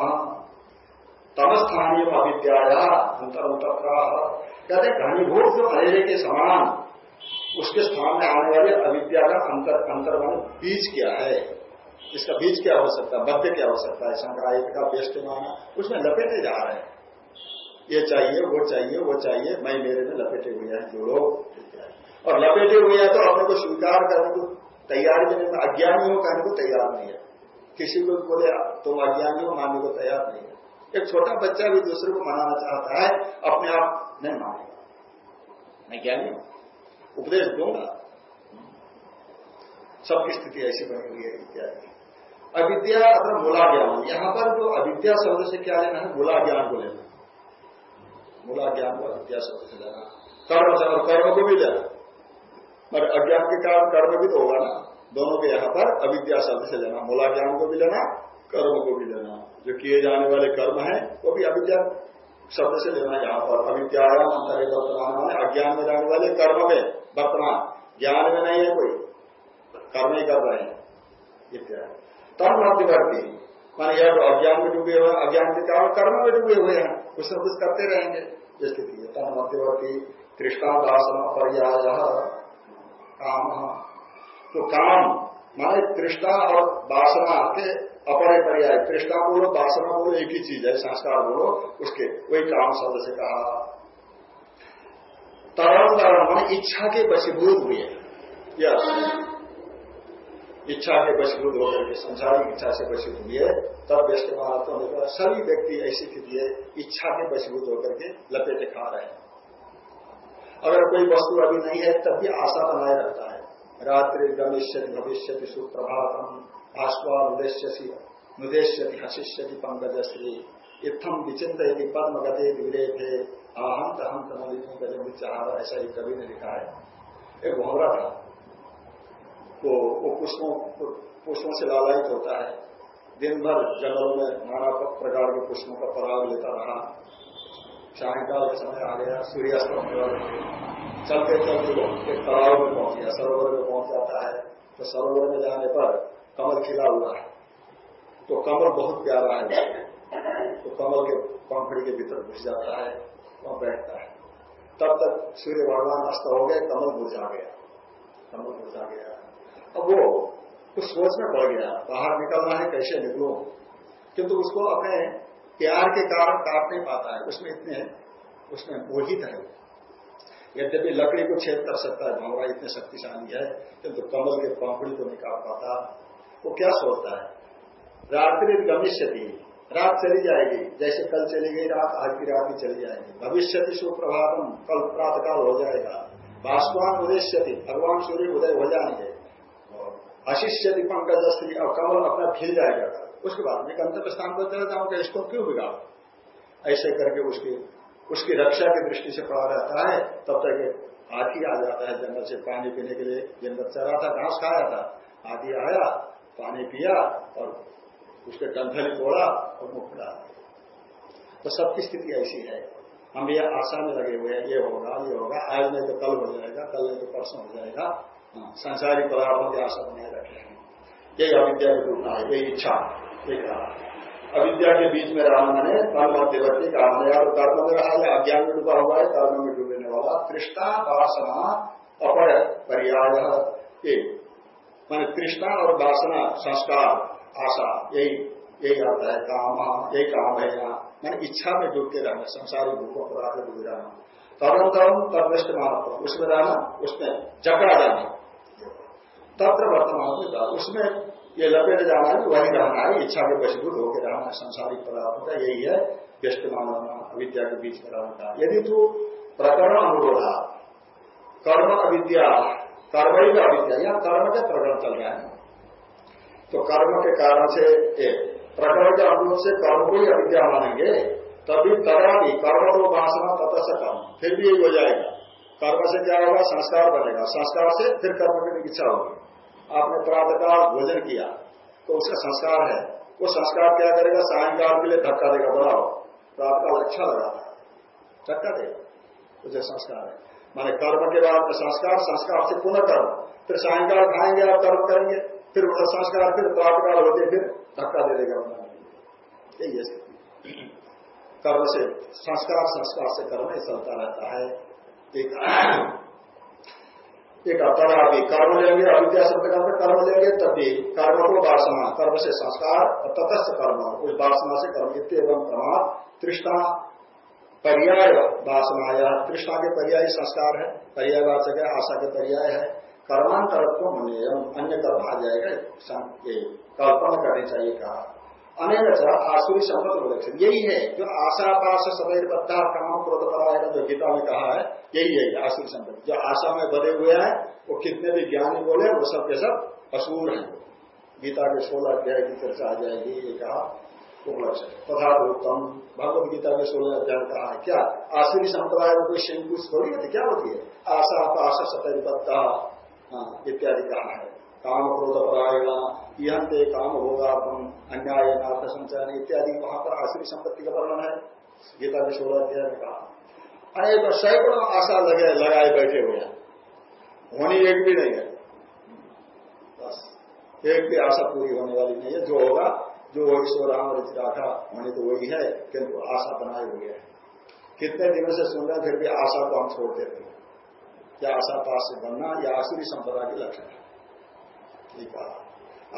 तमस्थानीय अविद्याया अंतर कहते घनीभूत जो अंधेरे के समान उसके स्थान में आने वाले अविद्या का अंतर अंतर बीज क्या है? इसका बीज क्या हो सकता है? मध्य क्या हो सकता है? शंकराय का व्यस्त माना, उसमें लपेटे जा रहे हैं। ये चाहिए, वो चाहिए वो चाहिए, मैं मेरे में लपेटे हुए हैं जो लोग और लपेटे हुए हैं तो अपने को स्वीकार करने को तैयार भी नहीं अज्ञानी हो कहने को तैयार नहीं है। किसी को बोले तुम अज्ञानी हो मानने को तैयार नहीं है। एक छोटा बच्चा भी दूसरे को मनाना चाहता है, अपने आप नहीं मानेगा। मैं ज्ञानी हूँ उपदेश दूँगा। सबकी स्थिति ऐसी बनी हुई है इत्यादि अविद्या अथवा मूला ज्ञान। यहाँ पर जो अविद्या शब्द से क्या लेना है? मूला ज्ञान को लेना। मूला ज्ञान को अविद्या शब्द से लेना। कर्म कर्म को भी लेना। पर अज्ञान के कारण कर्म भी तो होगा ना। दोनों के यहाँ पर अविद्या शब्द से लेना मूला ज्ञान को भी लेना, कर्म को भी लेना। जो किए जाने वाले कर्म है, वो भी अविद्या शब्द से लेना यहाँ पर। अविद्याम अंतर वर्तमान माने अज्ञान में जाने वाले कर्म में वर्तमान। ज्ञान में नहीं है कोई, कर्म ही कर रहे हैं इत्यादि तब मध्यवर्ती माने यह तो अज्ञान में डूबे हुए अज्ञान के कारण कर्म में डूबे हुए हैं कुछ न कुछ करते रहेंगे। स्थिति है। तब मध्यवर्ती कृष्णा दासन पर्याय काम। तो काम माने तृष्णा और वासना के अपने पर्याय तृष्णा बोलो, वासना बोलो, एक ही चीज़ है, संस्कार बोलो, उसके वही काम शब्द से कहा। तरम तरम मान इच्छा के वशीभूत हुए यह इच्छा के वशीभूत होकर के, संसारिक इच्छा से वशीभूत हुए तब व्यस्त महात्मा ने सभी व्यक्ति ऐसी स्थिति है, इच्छा के वशीभूत होकर के लपेटे खा रहे हैं। अगर कोई वस्तु अभी नहीं है, तब भी आशा बनाए रखता है। रात्रि गमिष्य भविष्य सुप्रभातम आश्वादेश्यसी नुदेश्यति, हशिष्यति पंकज श्री इत्थम विचिंत यदि पद्म गति दिग्रे थे आहम तहम तमलिनी गजम चाह ऐसा ही कवि ने लिखा है। एक भोवरा था तो वो पुष्पों पुष्पों से लालायित होता है। दिन भर जंगलों में नाना प्रकार के पुष्पों का पराग लेता रहा। सायकाल का समय आ गया, सूर्यास्त चलते चलते एक तालाब में पहुँच गया, सरोवर में पहुँच जाता है। तो सरोवर में जाने पर कमल खिला हुआ है। तो कमल बहुत प्यारा है। तो कमल के पंखड़ी के भीतर घुस जाता है वहाँ बैठता है। तब तक सूर्य भगवान अस्त हो गए, कमल मुरझा गया। कमल मुरझा गया। अब वो कुछ सोच में पड़ गया, बाहर निकलना है, कैसे निकलो? किंतु उसको अपने प्यार के कारण काट नहीं पाता है। उसमें इतने उसमें मोहित है। यद्यपि लकड़ी को छेद कर सकता है भंवरा इतने शक्तिशाली है किंतु कमल के पंखड़ी को नहीं काट पाता, वो क्या सोचता है? रात्रि गमिष्य थी, रात चली जाएगी, जैसे कल चली गई रात, आज की रात ही चली जाएगी। भविष्य सुप्रभातम, कल प्रात काल हो जाएगा। बाष्पान उदय भगवान सूर्य उदय हो जाएँगे। अशिष्यति पंकज स्त्री और कमल अपना खिल जाएगा। उसके बाद मैं गंतव्य स्थान पर चला जाऊँगा, इसको क्यों बिगाड़? ऐसे करके उसकी उसकी रक्षा की दृष्टि से पड़ा रहता है तब तक हाथी आ जाता है जंगल से पानी पीने के लिए। जंगल चरा था घास खाया था। हाथी आया पानी पिया और उसके डंठल तोड़ा और मुख डाल तो सबकी स्थिति ऐसी है। हम ये आशा में लगे हुए हैं ये होगा ये होगा। आज नहीं तो कल हो जाएगा कल नहीं तो परसों हो जाएगा। हाँ, संसारी पदार्थों की आशा बनाए रखे हैं। यही अविद्या है यही इच्छा ये कहा अविद्या के बीच में रहना मैंने कर्म मध्यवर्ती काम या तो कर्म में रहा या अज्ञान में डूबा हुआ है, कर्म में डूबने वाला तृष्णा, वासना, अपर पर्याय ये मान और वासना, संस्कार, आशा, यही यही आता है काम, यही काम है यहाँ। मैंने इच्छा में डूब के रहना, संसारी भूखों पदार्थ में डूबे रहना। तरम तरम तदृष्ट मानव उसमें रहना, उसमें जकड़ा जाना तत्र वर्तमान में उसमें ये लपेट जाना है, वही रहना है। इच्छा के वशीभूत होकर रहना संसारिक पदार्थों का यही है, व्यस्त मानना अविद्या के बीच में रहना। यदि तू प्रकरण अनुरोधा, कर्म अविद्या कर्म ही अविद्या, या कर्म के प्रकरण चल रहा है तो कर्म के कारण से प्रकरण के अनुरोध से कर्म को ही अविद्या मानेंगे, तभी तरा भी कर्म को वासना तथा से कर्म, फिर भी यही हो जाएगा। कर्म से क्या होगा? संस्कार बनेगा। संस्कार से फिर कर्म की इच्छा होगी। आपने प्रातःकाल भोजन किया तो उसका संस्कार है। वो संस्कार क्या करेगा? सायंकाल के लिए धक्का देगा बनाओ प्रातःकाल अच्छा लगा था। धक्का देगा उसे संस्कार है। माने कर्म के बाद संस्कार संस्कार से पुनः कर्म। फिर सायंकाल खाएँगे, आप कर्म करेंगे। फिर संस्कार, फिर प्रातकाल होते, फिर धक्का दे देगा बनाने यही है कर्म से, संस्कार संस्कार से कर्म चलता रहता है। एक एक अपरा भी कर्म लेंगे अविद्या शब्द का कर्म लेंगे तब भी कर्म को वासना, कर्म से संस्कार, और तटस्थ कर्म उस वासना से कर्म इतम प्रमाद तृष्णा, पर्याय वासना, या तृष्णा के पर्याय संस्कार है पर्यायवाचक है, आशा के पर्याय है, कर्मांतरत्व अन्य कर्म आ जाएगा, ये कल्पना करनी चाहिए कहा। अनेक आसुरी संपत्ति लक्षण यही है जो आशा पास सदैव बद्धा काम क्रोध परायण जो गीता में कहा है यही है आसुरी संपत्ति जो आशा में बधे हुए हैं वो कितने भी ज्ञानी बोले वो सब के सब असूर हैं। गीता के सोलह अध्याय की चर्चा आ जाएगी ये कहा उपलक्ष्य तथा उत्तम भगवत गीता में सोलह अध्याय कहा है क्या? आसुरी संप्रदाय में कोई शंकुश थोड़ी होती क्या होती है? आशा पास बद्धा हाँ, इत्यादि कहा है। काम क्रोध परायण यह काम होगा तुम अन्याय नाथ संचयन इत्यादि वहाँ पर आश्री संपत्ति का वर्णन है। गीता ने सोलह अध्याय में कहा। अनेक सैकड़ों आशा लगे, लगाए बैठे हुए हैं। होनी एक भी नहीं है। बस, एक भी आशा पूरी होने वाली नहीं है। जो होगा, जो ईश्वर, राम रचिता था होने तो वही है, किंतु आशा बनाए हुए है। कितने दिनों से सुन रहे फिर भी आशा को हम छोड़ते थे या आशा पास से बनना, या आसुरी संपदा के लक्षण है। ठीक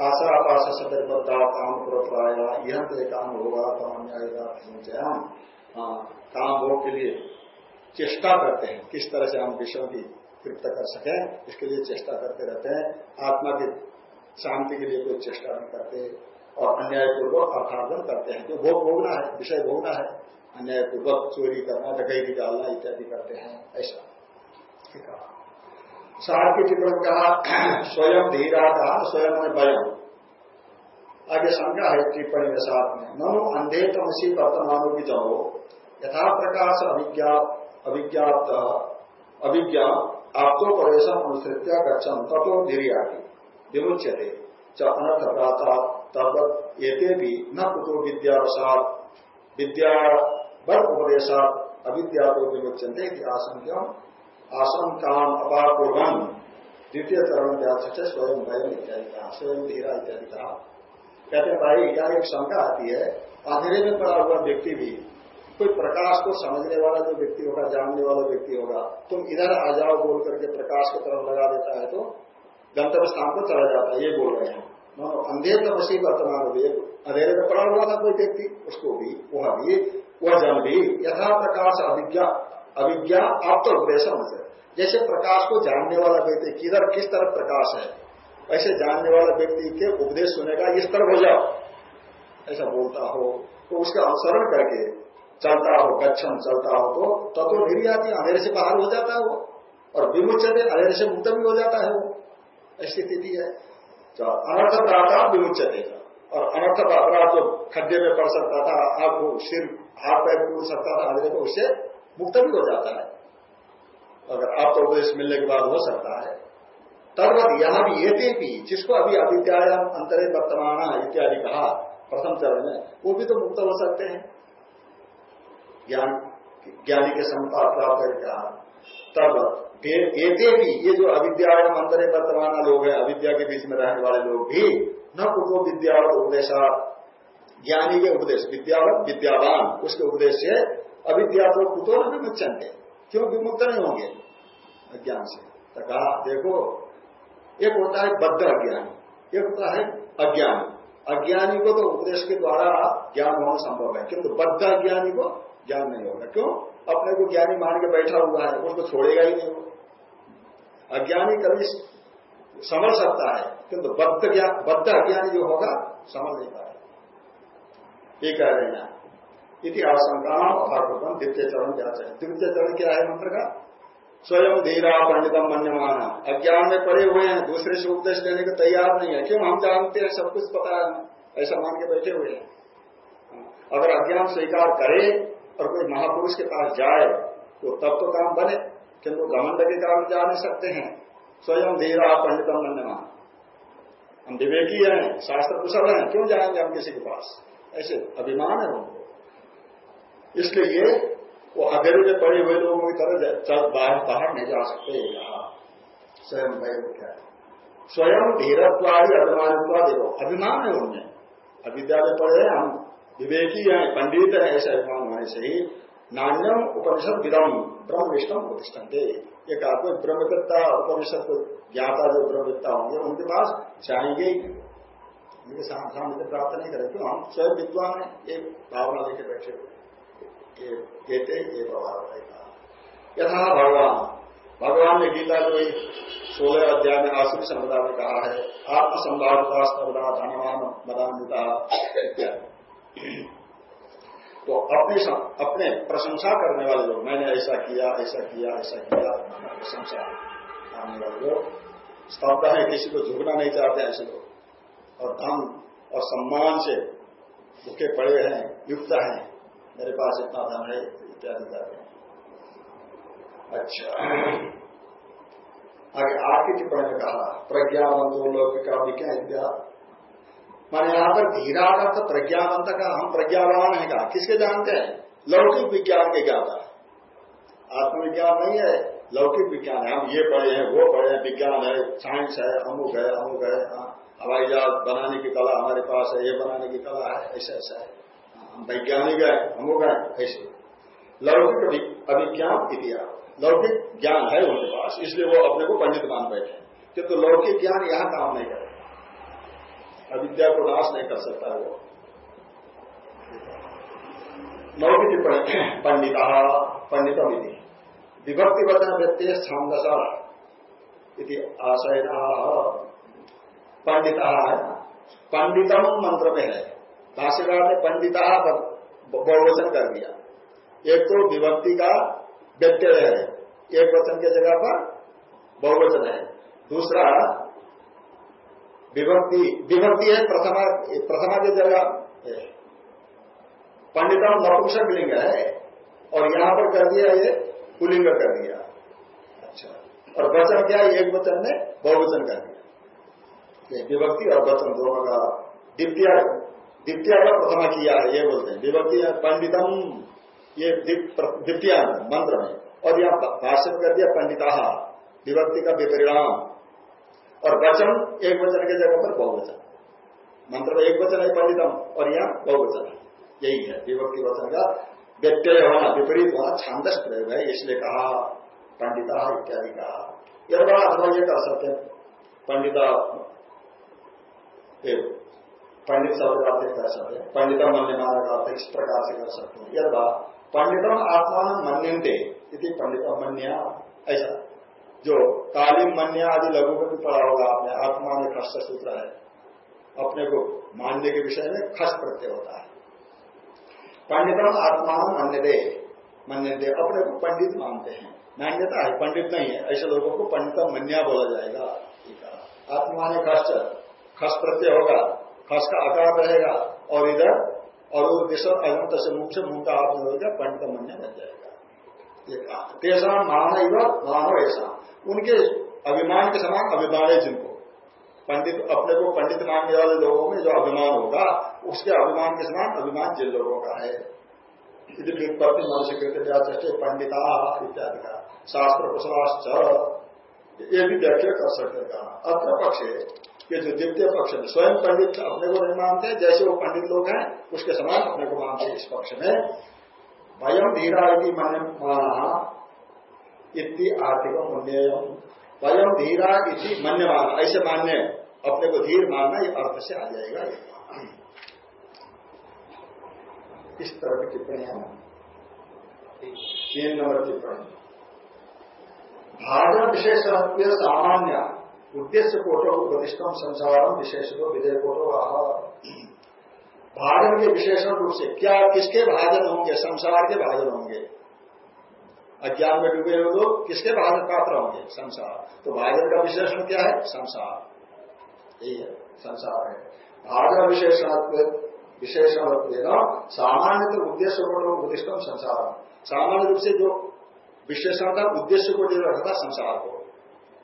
आशा सदर बद्धा काम प्रोत्साया यह तो काम होगा तमाम हाँ काम भोग के लिए चेष्टा करते हैं, किस तरह से हम विषयों की तृप्त कर सकें, इसके लिए चेष्टा करते रहते हैं। आत्मा की शांति के लिए कोई चेष्टा नहीं करते और अन्यायपूर्वक अर्थार्जन करते हैं। क्यों भोग भोगना है, विषय भोगना है, अन्यायपूर्वक चोरी करना, डकैती डालना इत्यादि करते हैं, ऐसा। सार की टिप्पणी कहा, स्वयं धीरा कहा स्वयं में वयम आगे शंका है टिप्पणी के साथ में नो अंधे तमसी वर्तमानों की जमो यथा प्रकाश अभिज्ञा अभिज्ञात अभिज्ञा, आपतो प्रवेशम अनुसृत्या गच्छन तथो धीरियादि विमुच्यते। च अनर्थ प्राता तब ये भी न कुतो विद्यावसात विद्या बल उपदेशात अविद्या को विमुच्यंते आशंक्यम। आसन काम अपापूर्वन द्वितीय चरण व्यास से स्वयं भयम इत्यादि कहा, स्वयं धीरा इत्यादि कहा। कहते हैं, भाई, क्या एक शंका आती है अंधेरे में पड़ा हुआ व्यक्ति भी, कोई प्रकाश को समझने वाला जो व्यक्ति होगा, जानने वाला व्यक्ति होगा, तुम इधर आ जाओ बोल करके प्रकाश की तरफ़ लगा देता है तो गंतव्य स्थान पर चला जाता है, ये बोल रहे हैं। मानो अंधेर तपसी वर्तमान अंधेरे में पड़ा हुआ था कोई व्यक्ति, उसको भी, वह भी, वह जन भी, यथा प्रकाश अभिज्ञा अभिज्ञा आप तो उपदेश से जैसे प्रकाश को जानने वाला व्यक्ति किधर किस तरफ़ प्रकाश है, ऐसे जानने वाला व्यक्ति के उपदेश सुनेगा इस तरफ़ हो जाओ। ऐसा बोलता हो तो उसका अनुसरण करके चलता हो, गच्छन चलता हो तो तत्व निर्याति अंधेरे से बाहर हो जाता है वो, और विमुचते अंधेरे से मुक्त भी हो जाता है वो। ऐसी स्थिति है। अनर्थ प्राता विमुचते और अनर्थ अपराध जो खड्डे में पड़ सकता था आपको सिर, हाथ पैर टूट सकता था अंधेरे को उससे मुक्त भी हो जाता है। अगर आपको उपदेश मिलने के बाद हो सकता है। तदवत यहाँ भी ये भी, जिसको अभी अविद्यायाम अंतरे वर्तमान इत्यादि कहा प्रथम चरण में, वो भी तो मुक्त हो सकते हैं। ज्ञान, ज्ञानी के संपाद प्राप्त कहा तब एते भी, ये जो अविद्यायाम अंतरे वर्तमान लोग हैं, अविद्या के बीच में रहने वाले लोग भी, न कुतो विद्यावत उपदेशा ज्ञानी के उपदेश विद्यावत विद्यावान, उसके उपदेश से अविद्या तो कुतो न विमुचन क्यों विमुक्त नहीं होंगे? अज्ञान से। तो कहा, देखो, एक होता है बद्ध अज्ञानी, एक होता है अज्ञानी। अज्ञानी को तो उपदेश के द्वारा ज्ञान होना संभव है, किंतु बद्ध अज्ञानी को ज्ञान नहीं होगा। क्यों? अपने को ज्ञानी मान के बैठा हुआ है, उसको छोड़ेगा ही नहीं वो। अज्ञानी कभी समझ सकता है, किंतु बद्ध बद्ध अज्ञानी जो होगा, समझ नहीं पाएगा। ये कह रहे हैं। इतिहास अथापन द्वितीय चरण क्या चाहिए द्वितीय चरण क्या है मंत्र का? स्वयं धीरा पंडितम मन्यमाना। अज्ञान में पड़े हुए हैं, दूसरे से उपदेश लेने को तैयार नहीं है। क्यों? हम जानते हैं सब कुछ पता है। ऐसा मान के बैठे हुए हैं। अगर अज्ञान स्वीकार करे और कोई महापुरुष के पास जाए तो तब तो काम बने, किंतु घमंड के कारण जा नहीं सकते हैं। स्वयं धीरा पंडितम मन्यमान। हम विवेकी हैं शास्त्र कुशल हैं, क्यों जाएँगे हम किसी के पास? ऐसे अभिमान है उनको इसलिए वो अधेरे में पड़े हुए लोगों की तरह चल बाहर बाहर नहीं जा सकते स्वयं क्या स्वयं धीरत्वादी अभिमानित्वा देखो अभिमान है उनमें। अविद्या में पड़े हैं, हम विवेकी हैं, पंडित हैं, ऐसे अभिमान होने से ही नान्यम उपनिषद विदम ब्रह्म विष्णु प्रतिष्ठते ये कहा कोई ब्रह्मविद्ता उपनिषद को ज्ञाता जो ब्रह्मविद्ता होंगे, उनके पास जाएँगे ही उनके सामने प्राप्त नहीं करें, क्यों? हम स्वयं विद्वान है एक भावना लेके बैठे हुए कहते ये प्रभाव रहेगा यथा भगवान। भगवान ने गीता जो सोलह अध्याय में आश्री संपदा में कहा है। आत्मसंभावता सर्वदा धनवान मदान्विता इत्यादि। तो अपने अपने प्रशंसा करने वाले लोग, मैंने ऐसा किया ऐसा किया ऐसा किया प्रशंसा करने वाले लोग स्तब्ध है किसी को झुकना नहीं चाहते ऐसे लोग। और धन और सम्मान से भूखे पड़े हैं, युक्त हैं। मेरे पास इतना धन है इत्यादि हैं अच्छा। आपकी टिप्पणी में कहा प्रज्ञावंतो लौकिका विद्या मैंने यहाँ पर धीरा तो प्रज्ञावंत का हम प्रज्ञावान है कहा? किसके जानते हैं? लौकिक विज्ञान के ज्ञाता। आत्मविज्ञान नहीं है लौकिक विज्ञान है। हम ये पढ़े हैं वो पढ़े हैं विज्ञान है साइंस है अमुक है अमुक है हाँ, हवाई जहाज़ बनाने की कला हमारे पास है ये बनाने की कला है ऐसा ऐसा है। हम वैज्ञानिक है अमुक है, ऐसे। लौकिक अभिज्ञान इतिहास लौकिक ज्ञान है उनके पास, इसलिए वो अपने को पंडित मान बैठे किंतु लौकिक ज्ञान यहाँ काम नहीं करे। अविद्या को नाश नहीं कर सकता वो। लौकिक पंडित पंडित विधि विभक्ति वचन व्यक्ति छांदसा आशय पंडित पंडितम मंत्र में है। भाष्यकार ने पंडिता बहुवचन कर दिया। एक तो विभक्ति का व्यत्यय है। एक वचन के जगह पर बहुवचन है। दूसरा, विभक्ति विभक्ति है प्रथमा प्रथमा की जगह पंडितम नपुंसक लिंग है और यहाँ पर कर दिया, ये पुलिंग कर दिया। अच्छा। और वचन क्या एक वचन ने बहुवचन कर दिया। विभक्ति और वचन दोनों का द्वितीय द्वितीय का प्रथमा किया है, ये बोलते हैं। विभक्ति पंडितम, ये द्वितीय मंत्र में। और यहाँ भाषण कर दिया पंडिता, विभक्ति का विपरिणाम। और वचन, एक वचन के जगह पर बहुवचन। मंत्र में एक वचन है पंडितम, और यहाँ बहुवचन है। यही है, विभक्ति वचन का व्यत्यय होना, विपरीत होना छांदस प्रयोग है इसलिए कहा, पंडिता इत्यादि कहा। यह बड़ा अथवा ये कर सकते पंडिता पंडित शब्द का अर्थ कर सकते हैं, पंडितम मन्य माना का अर्थ इस प्रकार से कर सकते हैं। यदा पंडितम आत्मा मन्यंते यदि पंडितम मन्या, ऐसा। जो कालीन मन्या आदि लघु में भी पढ़ा होगा आपने, आत्मा में खस्त सूत्र है। अपने को मानने के विषय में खस प्रत्यय होता है। पंडितम आत्मा मान्य दे मान्य दे अपने को पंडित मानते हैं। मान्यता है, पंडित नहीं है, ऐसे लोगों को पंडितम मन्या बोला जाएगा। आत्मा ने खस खस प्रत्यय होगा। खस का आकार रहेगा और इधर, और वो दिशा अनंत से मुख से मुँह का आपने होगा पंडित मन्य बन जाएगा। ये कहा। तेसा, मान मानो ऐसा। उनके अभिमान के समान अभिमान है जिनको। पंडित, अपने को पंडित मानने वाले लोगों में, जो अभिमान होगा, उसके अभिमान के समान अभिमान जिन लोगों का है। व्युत्पत्ति मानसिक व्याचे पंडिता इत्यादि का शास्त्र कुशलाश्च ये भी व्याख्या कर सकते कहा अत्र पक्ष ये जो द्वितीय पक्ष में स्वयं पंडित अपने को नहीं मानते, जैसे वो पंडित लोग हैं, उसके समान अपने को मानते इस पक्ष में। वयम धीरा मन माना इति आर्थिक पुण्य वयम धीरा इति माना ऐसे मानने अपने को धीर मानना ये अर्थ से आ जाएगा। इस तरह की टिप्पणियाँ तीन नंबर टिप्पणी। भाग विशेष सामान्य। उद्देश्य कोटो उपदिष्टम संसार विशेष को विधेय कोटो भाजन के विशेषण रूप से क्या, किसके भाजन होंगे? संसार के भाजन होंगे। अज्ञान में डूबे हुए लोग किसके भाजन पात्र होंगे? संसार। तो भाजन का विशेषण क्या है? संसार। यही है, संसार है। भाजन विशेषण विशेषण सामान्य तो उद्देश्य को उद्दिष्टम संसार। सामान्य रूप से जो विशेषण का उद्देश्य को रखता, संसार को।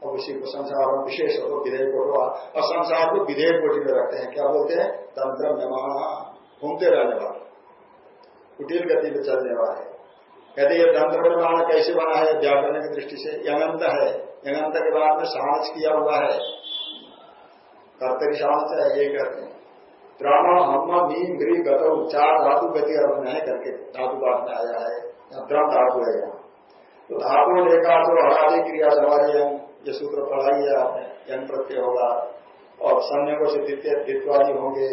और उसी को संसार में विशेष हो विधेय को और संसार को विधेय कोटि में रखते हैं। क्या बोलते हैं? तंत्र मेहमान घूमते रहने वाले। कुटीर गति में चलने वाले। कहते ये तंत्र निर्माण कैसे बना है? व्याकरण की दृष्टि से यंगंत है। यंगंत के बाद में साहस किया हुआ है। कर्तरी साहस है ये कहते हैं। द्रामा हम मीन ग्री गतौ, चार धातु गति अर्थ है करके धातु बात में आया है। द्रम धातु है यहाँ। तो धातु लेखा तो हरादी क्रिया सवारी ये सूत्र पढ़ाई है आपने यंग प्रत्यय होगा। और संयोग से द्वितीय, द्वित्वादी होंगे।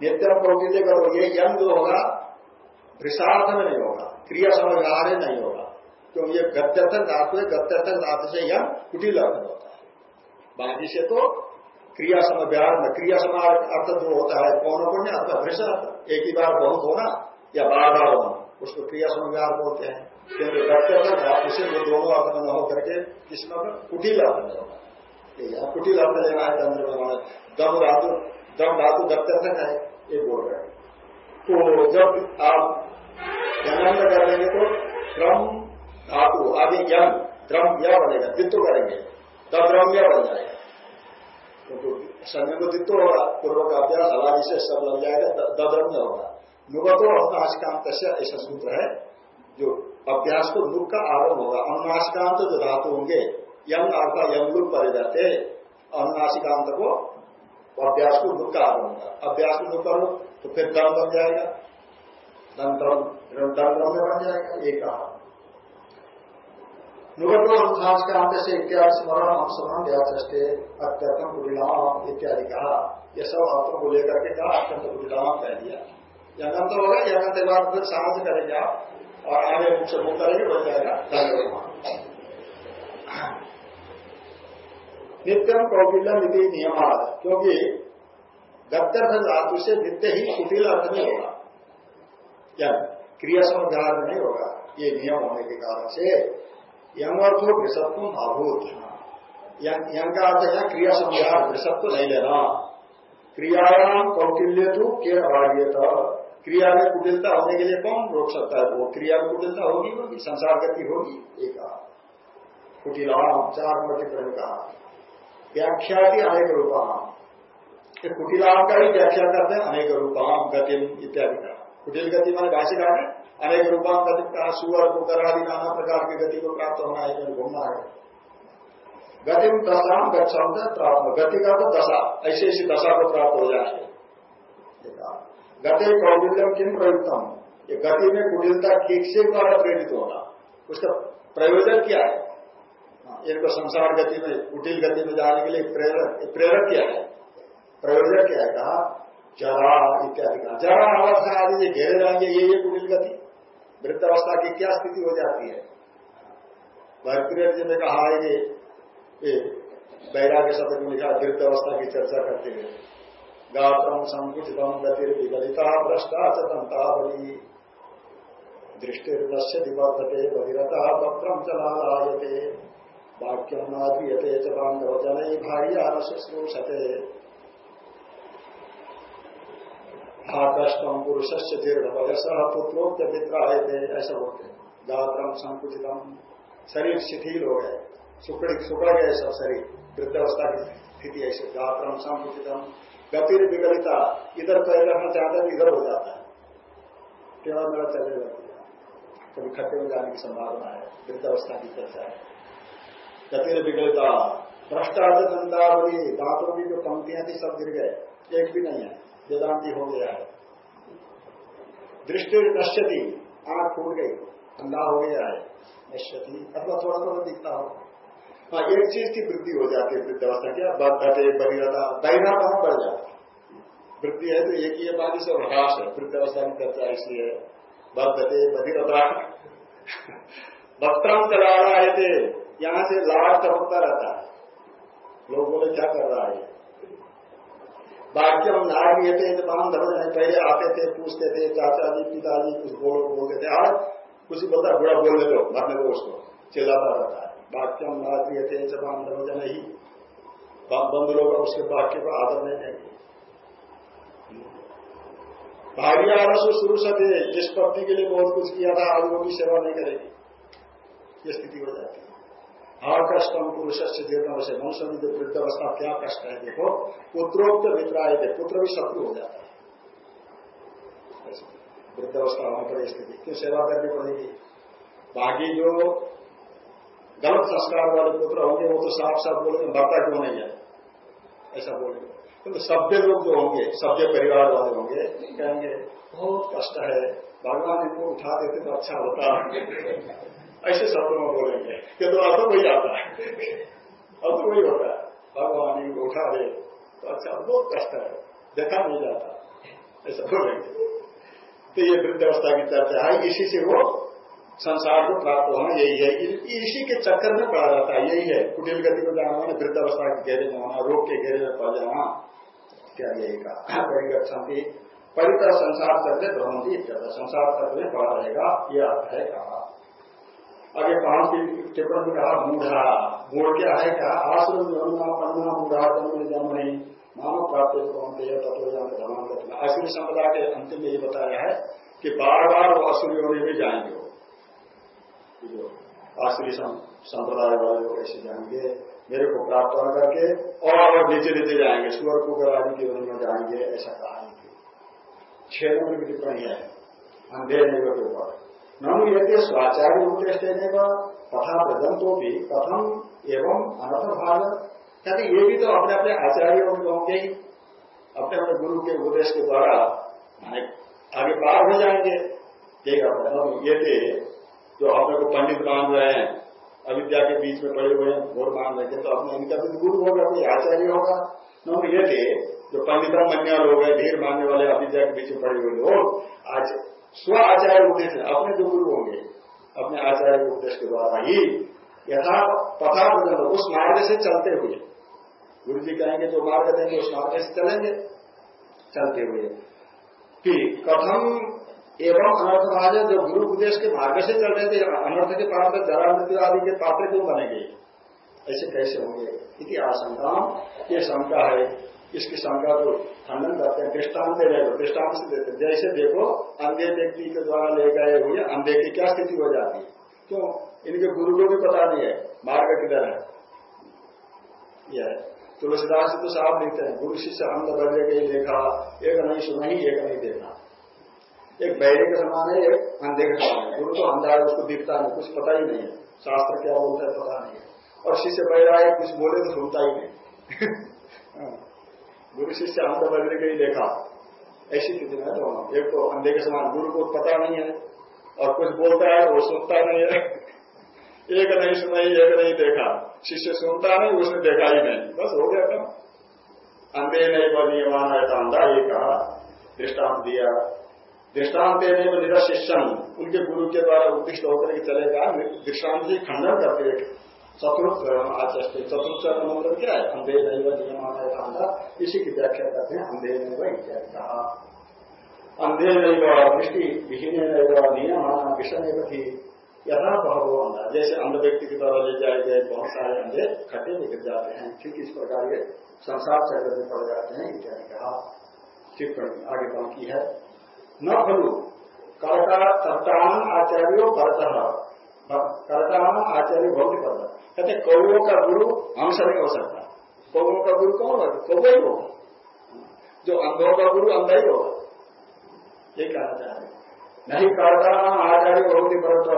नित्य प्रवृत्ति करो ये यंग जो होगा, वृषार्थ में नहीं होगा, क्रिया समझार नहीं होगा। क्योंकि ये गत्यर्थक धातु है गत्यर्थक धातु से यह कुटिल अर्थ होता है। बाकी से तो क्रिया समव्यार में क्रिया समाज अर्थ जो होता है कौन पुण्य अथवा भृष एक ही बार बहुत होना, या बार बार होना, उसको क्रिया समव्यार बोलते हैं। क्योंकि गत्यर्थक धातु से वो दोनों अर्थ न हो करके किसमें कुटिल अर्थ में होगा कुटिल अर्थ लेना है चंद्र में दम धातु दम धातु गत्यर्थक है ये बोल रहे तो जब आप यमन कर देंगे तो क्रम धातु आदि द्रम यह बनेगा दित्व करेंगे। द्रम्य बन जाएगा। तो समय को दित्व होगा पूर्व का अभ्यास हलादी से सब लग जाएगा दद्रम्य होगा। नुगतो अनुनाशकांत से ऐसा सूत्र है, जो अभ्यास को नुक का आरंभ होगा। अनुनाशिकांत जो धातु होंगे यंग अर्थात यम लुक पड़े जाते अनुनाशिकांत को अभ्यास को नुक का आरंभ होगा। अभ्यास को नुक करो तो फिर दम बन जाएगा। दंतम दंतम में बन जाएगा एक कहा। नुगतो से इत्यादि स्मरण अनुस्मरण व्याचे अत्यंतम कुटिलाम इत्यादि कहा। ये सब अर्थों को लेकर के कहा, अत्यंत कुटिलाम कह दिया। यंगम तो होगा यंगम के बाद फिर साहस करेंगे आप। और आगे मुख से मुख करेंगे बन जाएगा। नित्यम कौटिल्य निधि नियमाद क्योंकि गत्यर्थ धातु से नित्य ही कुटिल अर्थ में होगा। क्या क्रिया समुदाय नहीं होगा, ये नियम होने के कारण से यम अर्थ हो वृषत्व अभूत। यम का अर्थ है क्रिया समुदाय वृषत्व नहीं लेना। क्रियायाम कौटिल्य तो के अभाग्यता क्रिया में कुटिलता होने के लिए कौन रोक सकता है? वो क्रिया में कुटिलता होगी होगी संसार गति होगी, एक कुटिलाम चार नंबर टिप्पणी कहा व्याख्या की अनेक रूपाम कुटिलाम का ही व्याख्या करते हैं, अनेक रूपाम गति इत्यादि का। कुटिल गति माने भाषिका में अनेक रूपा, गति का सुअर, कुकर आदि नाना प्रकार की गति को प्राप्त होना है घूमना है। गति में दशा गच्छाम प्राप्त गति का तो दशा, ऐसी ऐसी दशा को प्राप्त हो जाए। गति कौटिल्यम किम प्रयुक्तम? ये गति में कुटिलता किससे द्वारा प्रेरित होगा। उसका प्रयोजन क्या है? हाँ, इनको संसार गति में कुटिल गति में जाने के लिए प्रेरक प्रेरक क्या है? प्रयोजन क्या है? कहा जरा इत्यादि का जरा अवस्था आदि ये घेरे जाएँगे ये ये कुटिल गति। वृद्धावस्था की क्या स्थिति हो जाती है? भरप्रिय जी ने कहा है कि बैराग्य शब्द में लिखा वृद्धावस्था की चर्चा करते हुए। गात्रम संकुचितम गतिर विगलिता भ्रष्टा चतंता बली दृष्टिर्नश्य दिवर्तते बधिरता पत्रम चलायते वाक्यम नाद्रियते च बांधवचन भार्या न शुश्रूषते आकष्टम पुरुष से दीर्घ वयस पुत्रोक्त थे ऐसा बोलते। गात्रम संकुचितम शरीर शिथिल हो गए सुकड़ सुकड़ गए सब शरीर। वृद्धावस्था की स्थिति ऐसे। गात्रम संकुचितम गति विगलिता, इधर पैर रखना चाहता है, इधर हो जाता है। केवल मेरा चले है कभी खट्टे में जाने की संभावना है, वृद्धावस्था की चर्चा है। गति विगलिता, भ्रष्टाचार दंतावली दांतों की जो पंक्तियाँ थी, सब गिर गए। एक भी नहीं है, वेदांति हो गया है। दृष्टि नश्यति, आँख फूट गई, अंधा हो गया है। नश्यति, अथवा थोड़ा थोड़ा दिखता हो। हाँ एक चीज़ की वृद्धि हो जाती है वृद्धावस्था क्या? बद्धते बहिरता दैना कहाँ बढ़ जाता वृद्धि है तो एक ही बाकी से ह्रास है वृद्धावस्था की चर्चा इसलिए बद्धते बधिरता वस्त्रम चला रहा है। थे यहाँ से लाभ चमकता रहता है। लोग बोले क्या कर रहा है? वाक्यम नागरियते तमाम धर्म है पहले आते थे, पूछते थे, चाचा जी, पिताजी, कुछ बोलो, बोलते थे आज कुछ बोलता बुरा बोलने दो मरने दो उसको, चिल्लाता रहता है। वाक्यम नागरियते तमाम धर्म ही बंद लोग उसके वाक्य को आदर नहीं देंगे। भाग्य आरस शुरू से थे, जिस पत्नी के लिए बहुत कुछ किया था, आज वो भी सेवा नहीं करेगी। ये स्थिति हो जाती है। हर कष्टम पुरुष से दीर्घ से मनुष्य जो वृद्ध अवस्था, क्या कष्ट है, देखो, पुत्रोक्त मित्राय थे पुत्र भी शत्रु हो जाता है। वृद्ध अवस्था होने पर स्थिति, क्यों सेवा करनी पड़ेगी? बाकी जो गलत संस्कार वाले पुत्र होंगे, वो तो साफ़ साफ़ बोलेंगे मरता क्यों नहीं है? ऐसा बोलेंगे। तो सभ्य लोग जो होंगे, सभ्य परिवार वाले होंगे, कहेंगे, बहुत कष्ट है, भगवान इनको उठा देते तो अच्छा होता। ऐसे शब्दों में बोलेंगे। कि तो अर्थ वही आता है। अर्थ वही होता है। भगवान को उठा दे तो अच्छा बहुत कष्ट है। देखा नहीं जाता। ऐसा बोलेंगे। तो ये वृद्धावस्था की चर्चा है। इसी से वो संसार को प्राप्त होना यही है इसी के चक्कर में पड़ा जाता है, यही है। कुटिल गति को जाना माना वृद्धावस्था के घेरे में होना, रोग के घेरे में पड़ जाना। क्या यही का परिगछंती परितर संसार चलते भ्रमती संसार तत्व में पड़ा रहेगा यह अर्थ है कहा। आगे पाँच की टिप्पण में कहा, मूढ़ा। मूढ़ क्या है? कहा, आश्रम जन्मा पन्ना मूढ़ा जन्म जन्म नहीं। मानव प्राप्त तत्व आश्रम संपदा के अंतिम में ये बताया है कि बार बार वो असुरी होने में जाएँगे। आश्री संप्रदाय वाले लोग ऐसे जाएँगे, मेरे को प्राप्त होने करके, और नीचे नीचे जाएँगे, सुअर, कुकर आदि के में जाएँगे, ऐसा कहा नहीं छह नंबर की टिप्पणी है। अंधेरे के ऊपर। ननु यदि स्वाचार्य उपदेश तथा तो भी कथम एवं अनर्थ भाग। कहते ये भी तो अपने अपने आचार्य होंगे ही अपने अपने गुरु के उपदेश के द्वारा आगे पार हो जाएँगे। ये थे जो अपने को पंडित मान रहे हैं, अविद्या के बीच में पड़े हुए हैं घोर मान रहे थे तो अपने इनका भी गुरु होगा कोई आचार्य होगा। न ये थे जो पंडित मन्या लोग हैं धीर मानने वाले अविद्या के बीच में पड़े हुए लोग, आज स्व आचार्य उपदेश अपने जो गुरु होंगे, अपने आचार्य उपदेश के द्वारा ही यथा पथा उस मार्ग से चलते हुए, गुरु जी कहेंगे जो मार्ग देंगे, उस मार्ग से चलेंगे, चलते हुए। कि कथम एवं अनर्थ भाज जो गुरु उपदेश के मार्ग से चल रहे थे अनर्थ के पात्र जरा मृत्यु आदि के पात्र क्यों बनेंगे? ऐसे कैसे होंगे? इति आशंका। ये शंका है। इसकी शंका को खंडन करते हैं। दृष्टांत दे रहे दृष्टांत से देते जैसे देखो, अंधे व्यक्ति के द्वारा ले गए हुए अंधे की क्या स्थिति हो जाती है? क्यों इनके गुरु को भी पता नहीं है। मार्ग किधर है? यह तुलसीदास तो साफ़ लिखते हैं। गुरु शिष्य अंध बदले के देखा। एक नहीं सुना ही, एक नहीं देखा। एक बैरे के समान है, एक अंधे के समान है। गुरु तो अंधा है उसको दिखता नहीं, कुछ पता ही नहीं है। शास्त्र क्या बोलता है पता नहीं है। और शिष्य बैराग कुछ बोले तो सुनता ही नहीं। हाँ। गुरु शिष्य अंत बजरे का ही देखा। ऐसी स्थिति में दोनों। एक तो अंधे के समान गुरु को पता नहीं है, और कुछ बोलता है, वो सुनता नहीं है। एक नहीं सुनाई एक नहीं देखा। शिष्य सुनता नहीं, उसने देखा ही नहीं। बस हो गया काम। अंधे नहीं बनियमान है तो अंधा ये कहा, दृष्टांत दिया। दृष्टांत देने में निरा उनके गुरु के द्वारा उत्कृष्ट होकर के चलेगा दृष्टांत की खंडन करते चतुर्थ चरण आचस्ते चतुर्थ मंत्र क्या है? अंधे नहीं नियमान इसी की व्याख्या करते हैं। अंधे नहीं इत्यादि कहा अंधे नहीं दृष्टि, विहीन नहीं नियम विषय थी। यथा बहु अंधा। जैसे अंध व्यक्ति के द्वारा ले जाए गए बहुत सारे अंधे में गिर जाते हैं। ठीक इस प्रकार के संसार चक्र में पड़ जाते हैं। इत्यादि कहा। टिप्पणी आगे बाकी है। न खलु। कर्तान आचार्यो भरत। कर्तान आचार्य बहुत करता कहते कौवों का गुरु हंस नहीं हो सकता। कौवों का गुरु कौन होगा? कौवा ही होगा। जो अंधों का गुरु अंधा ही होगा। ये कहना चाह रहे नहीं, कर्तान आचार्य ही भरत।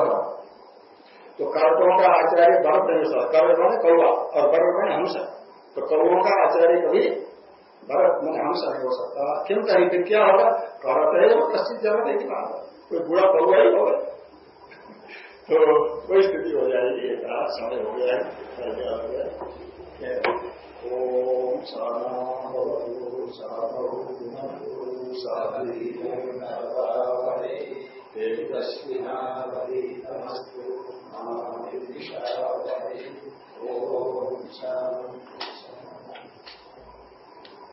तो कर्तों का आचार्य भरत नहीं हो सकता। कर्म मैंने कौवा और भरत मैंने हंस। तो कौवों का आचार्य कभी भरत मन हम सब हो सकता क्यों कहीं क्या होगा भरत है वो कश्चित ज़रूरत है कि बात कोई बुरा पौवा ही होगा तो कोई स्थिति हो जाएगी समय हो गया है ओम साधना साधु साधु तेजस्विना ओम शांति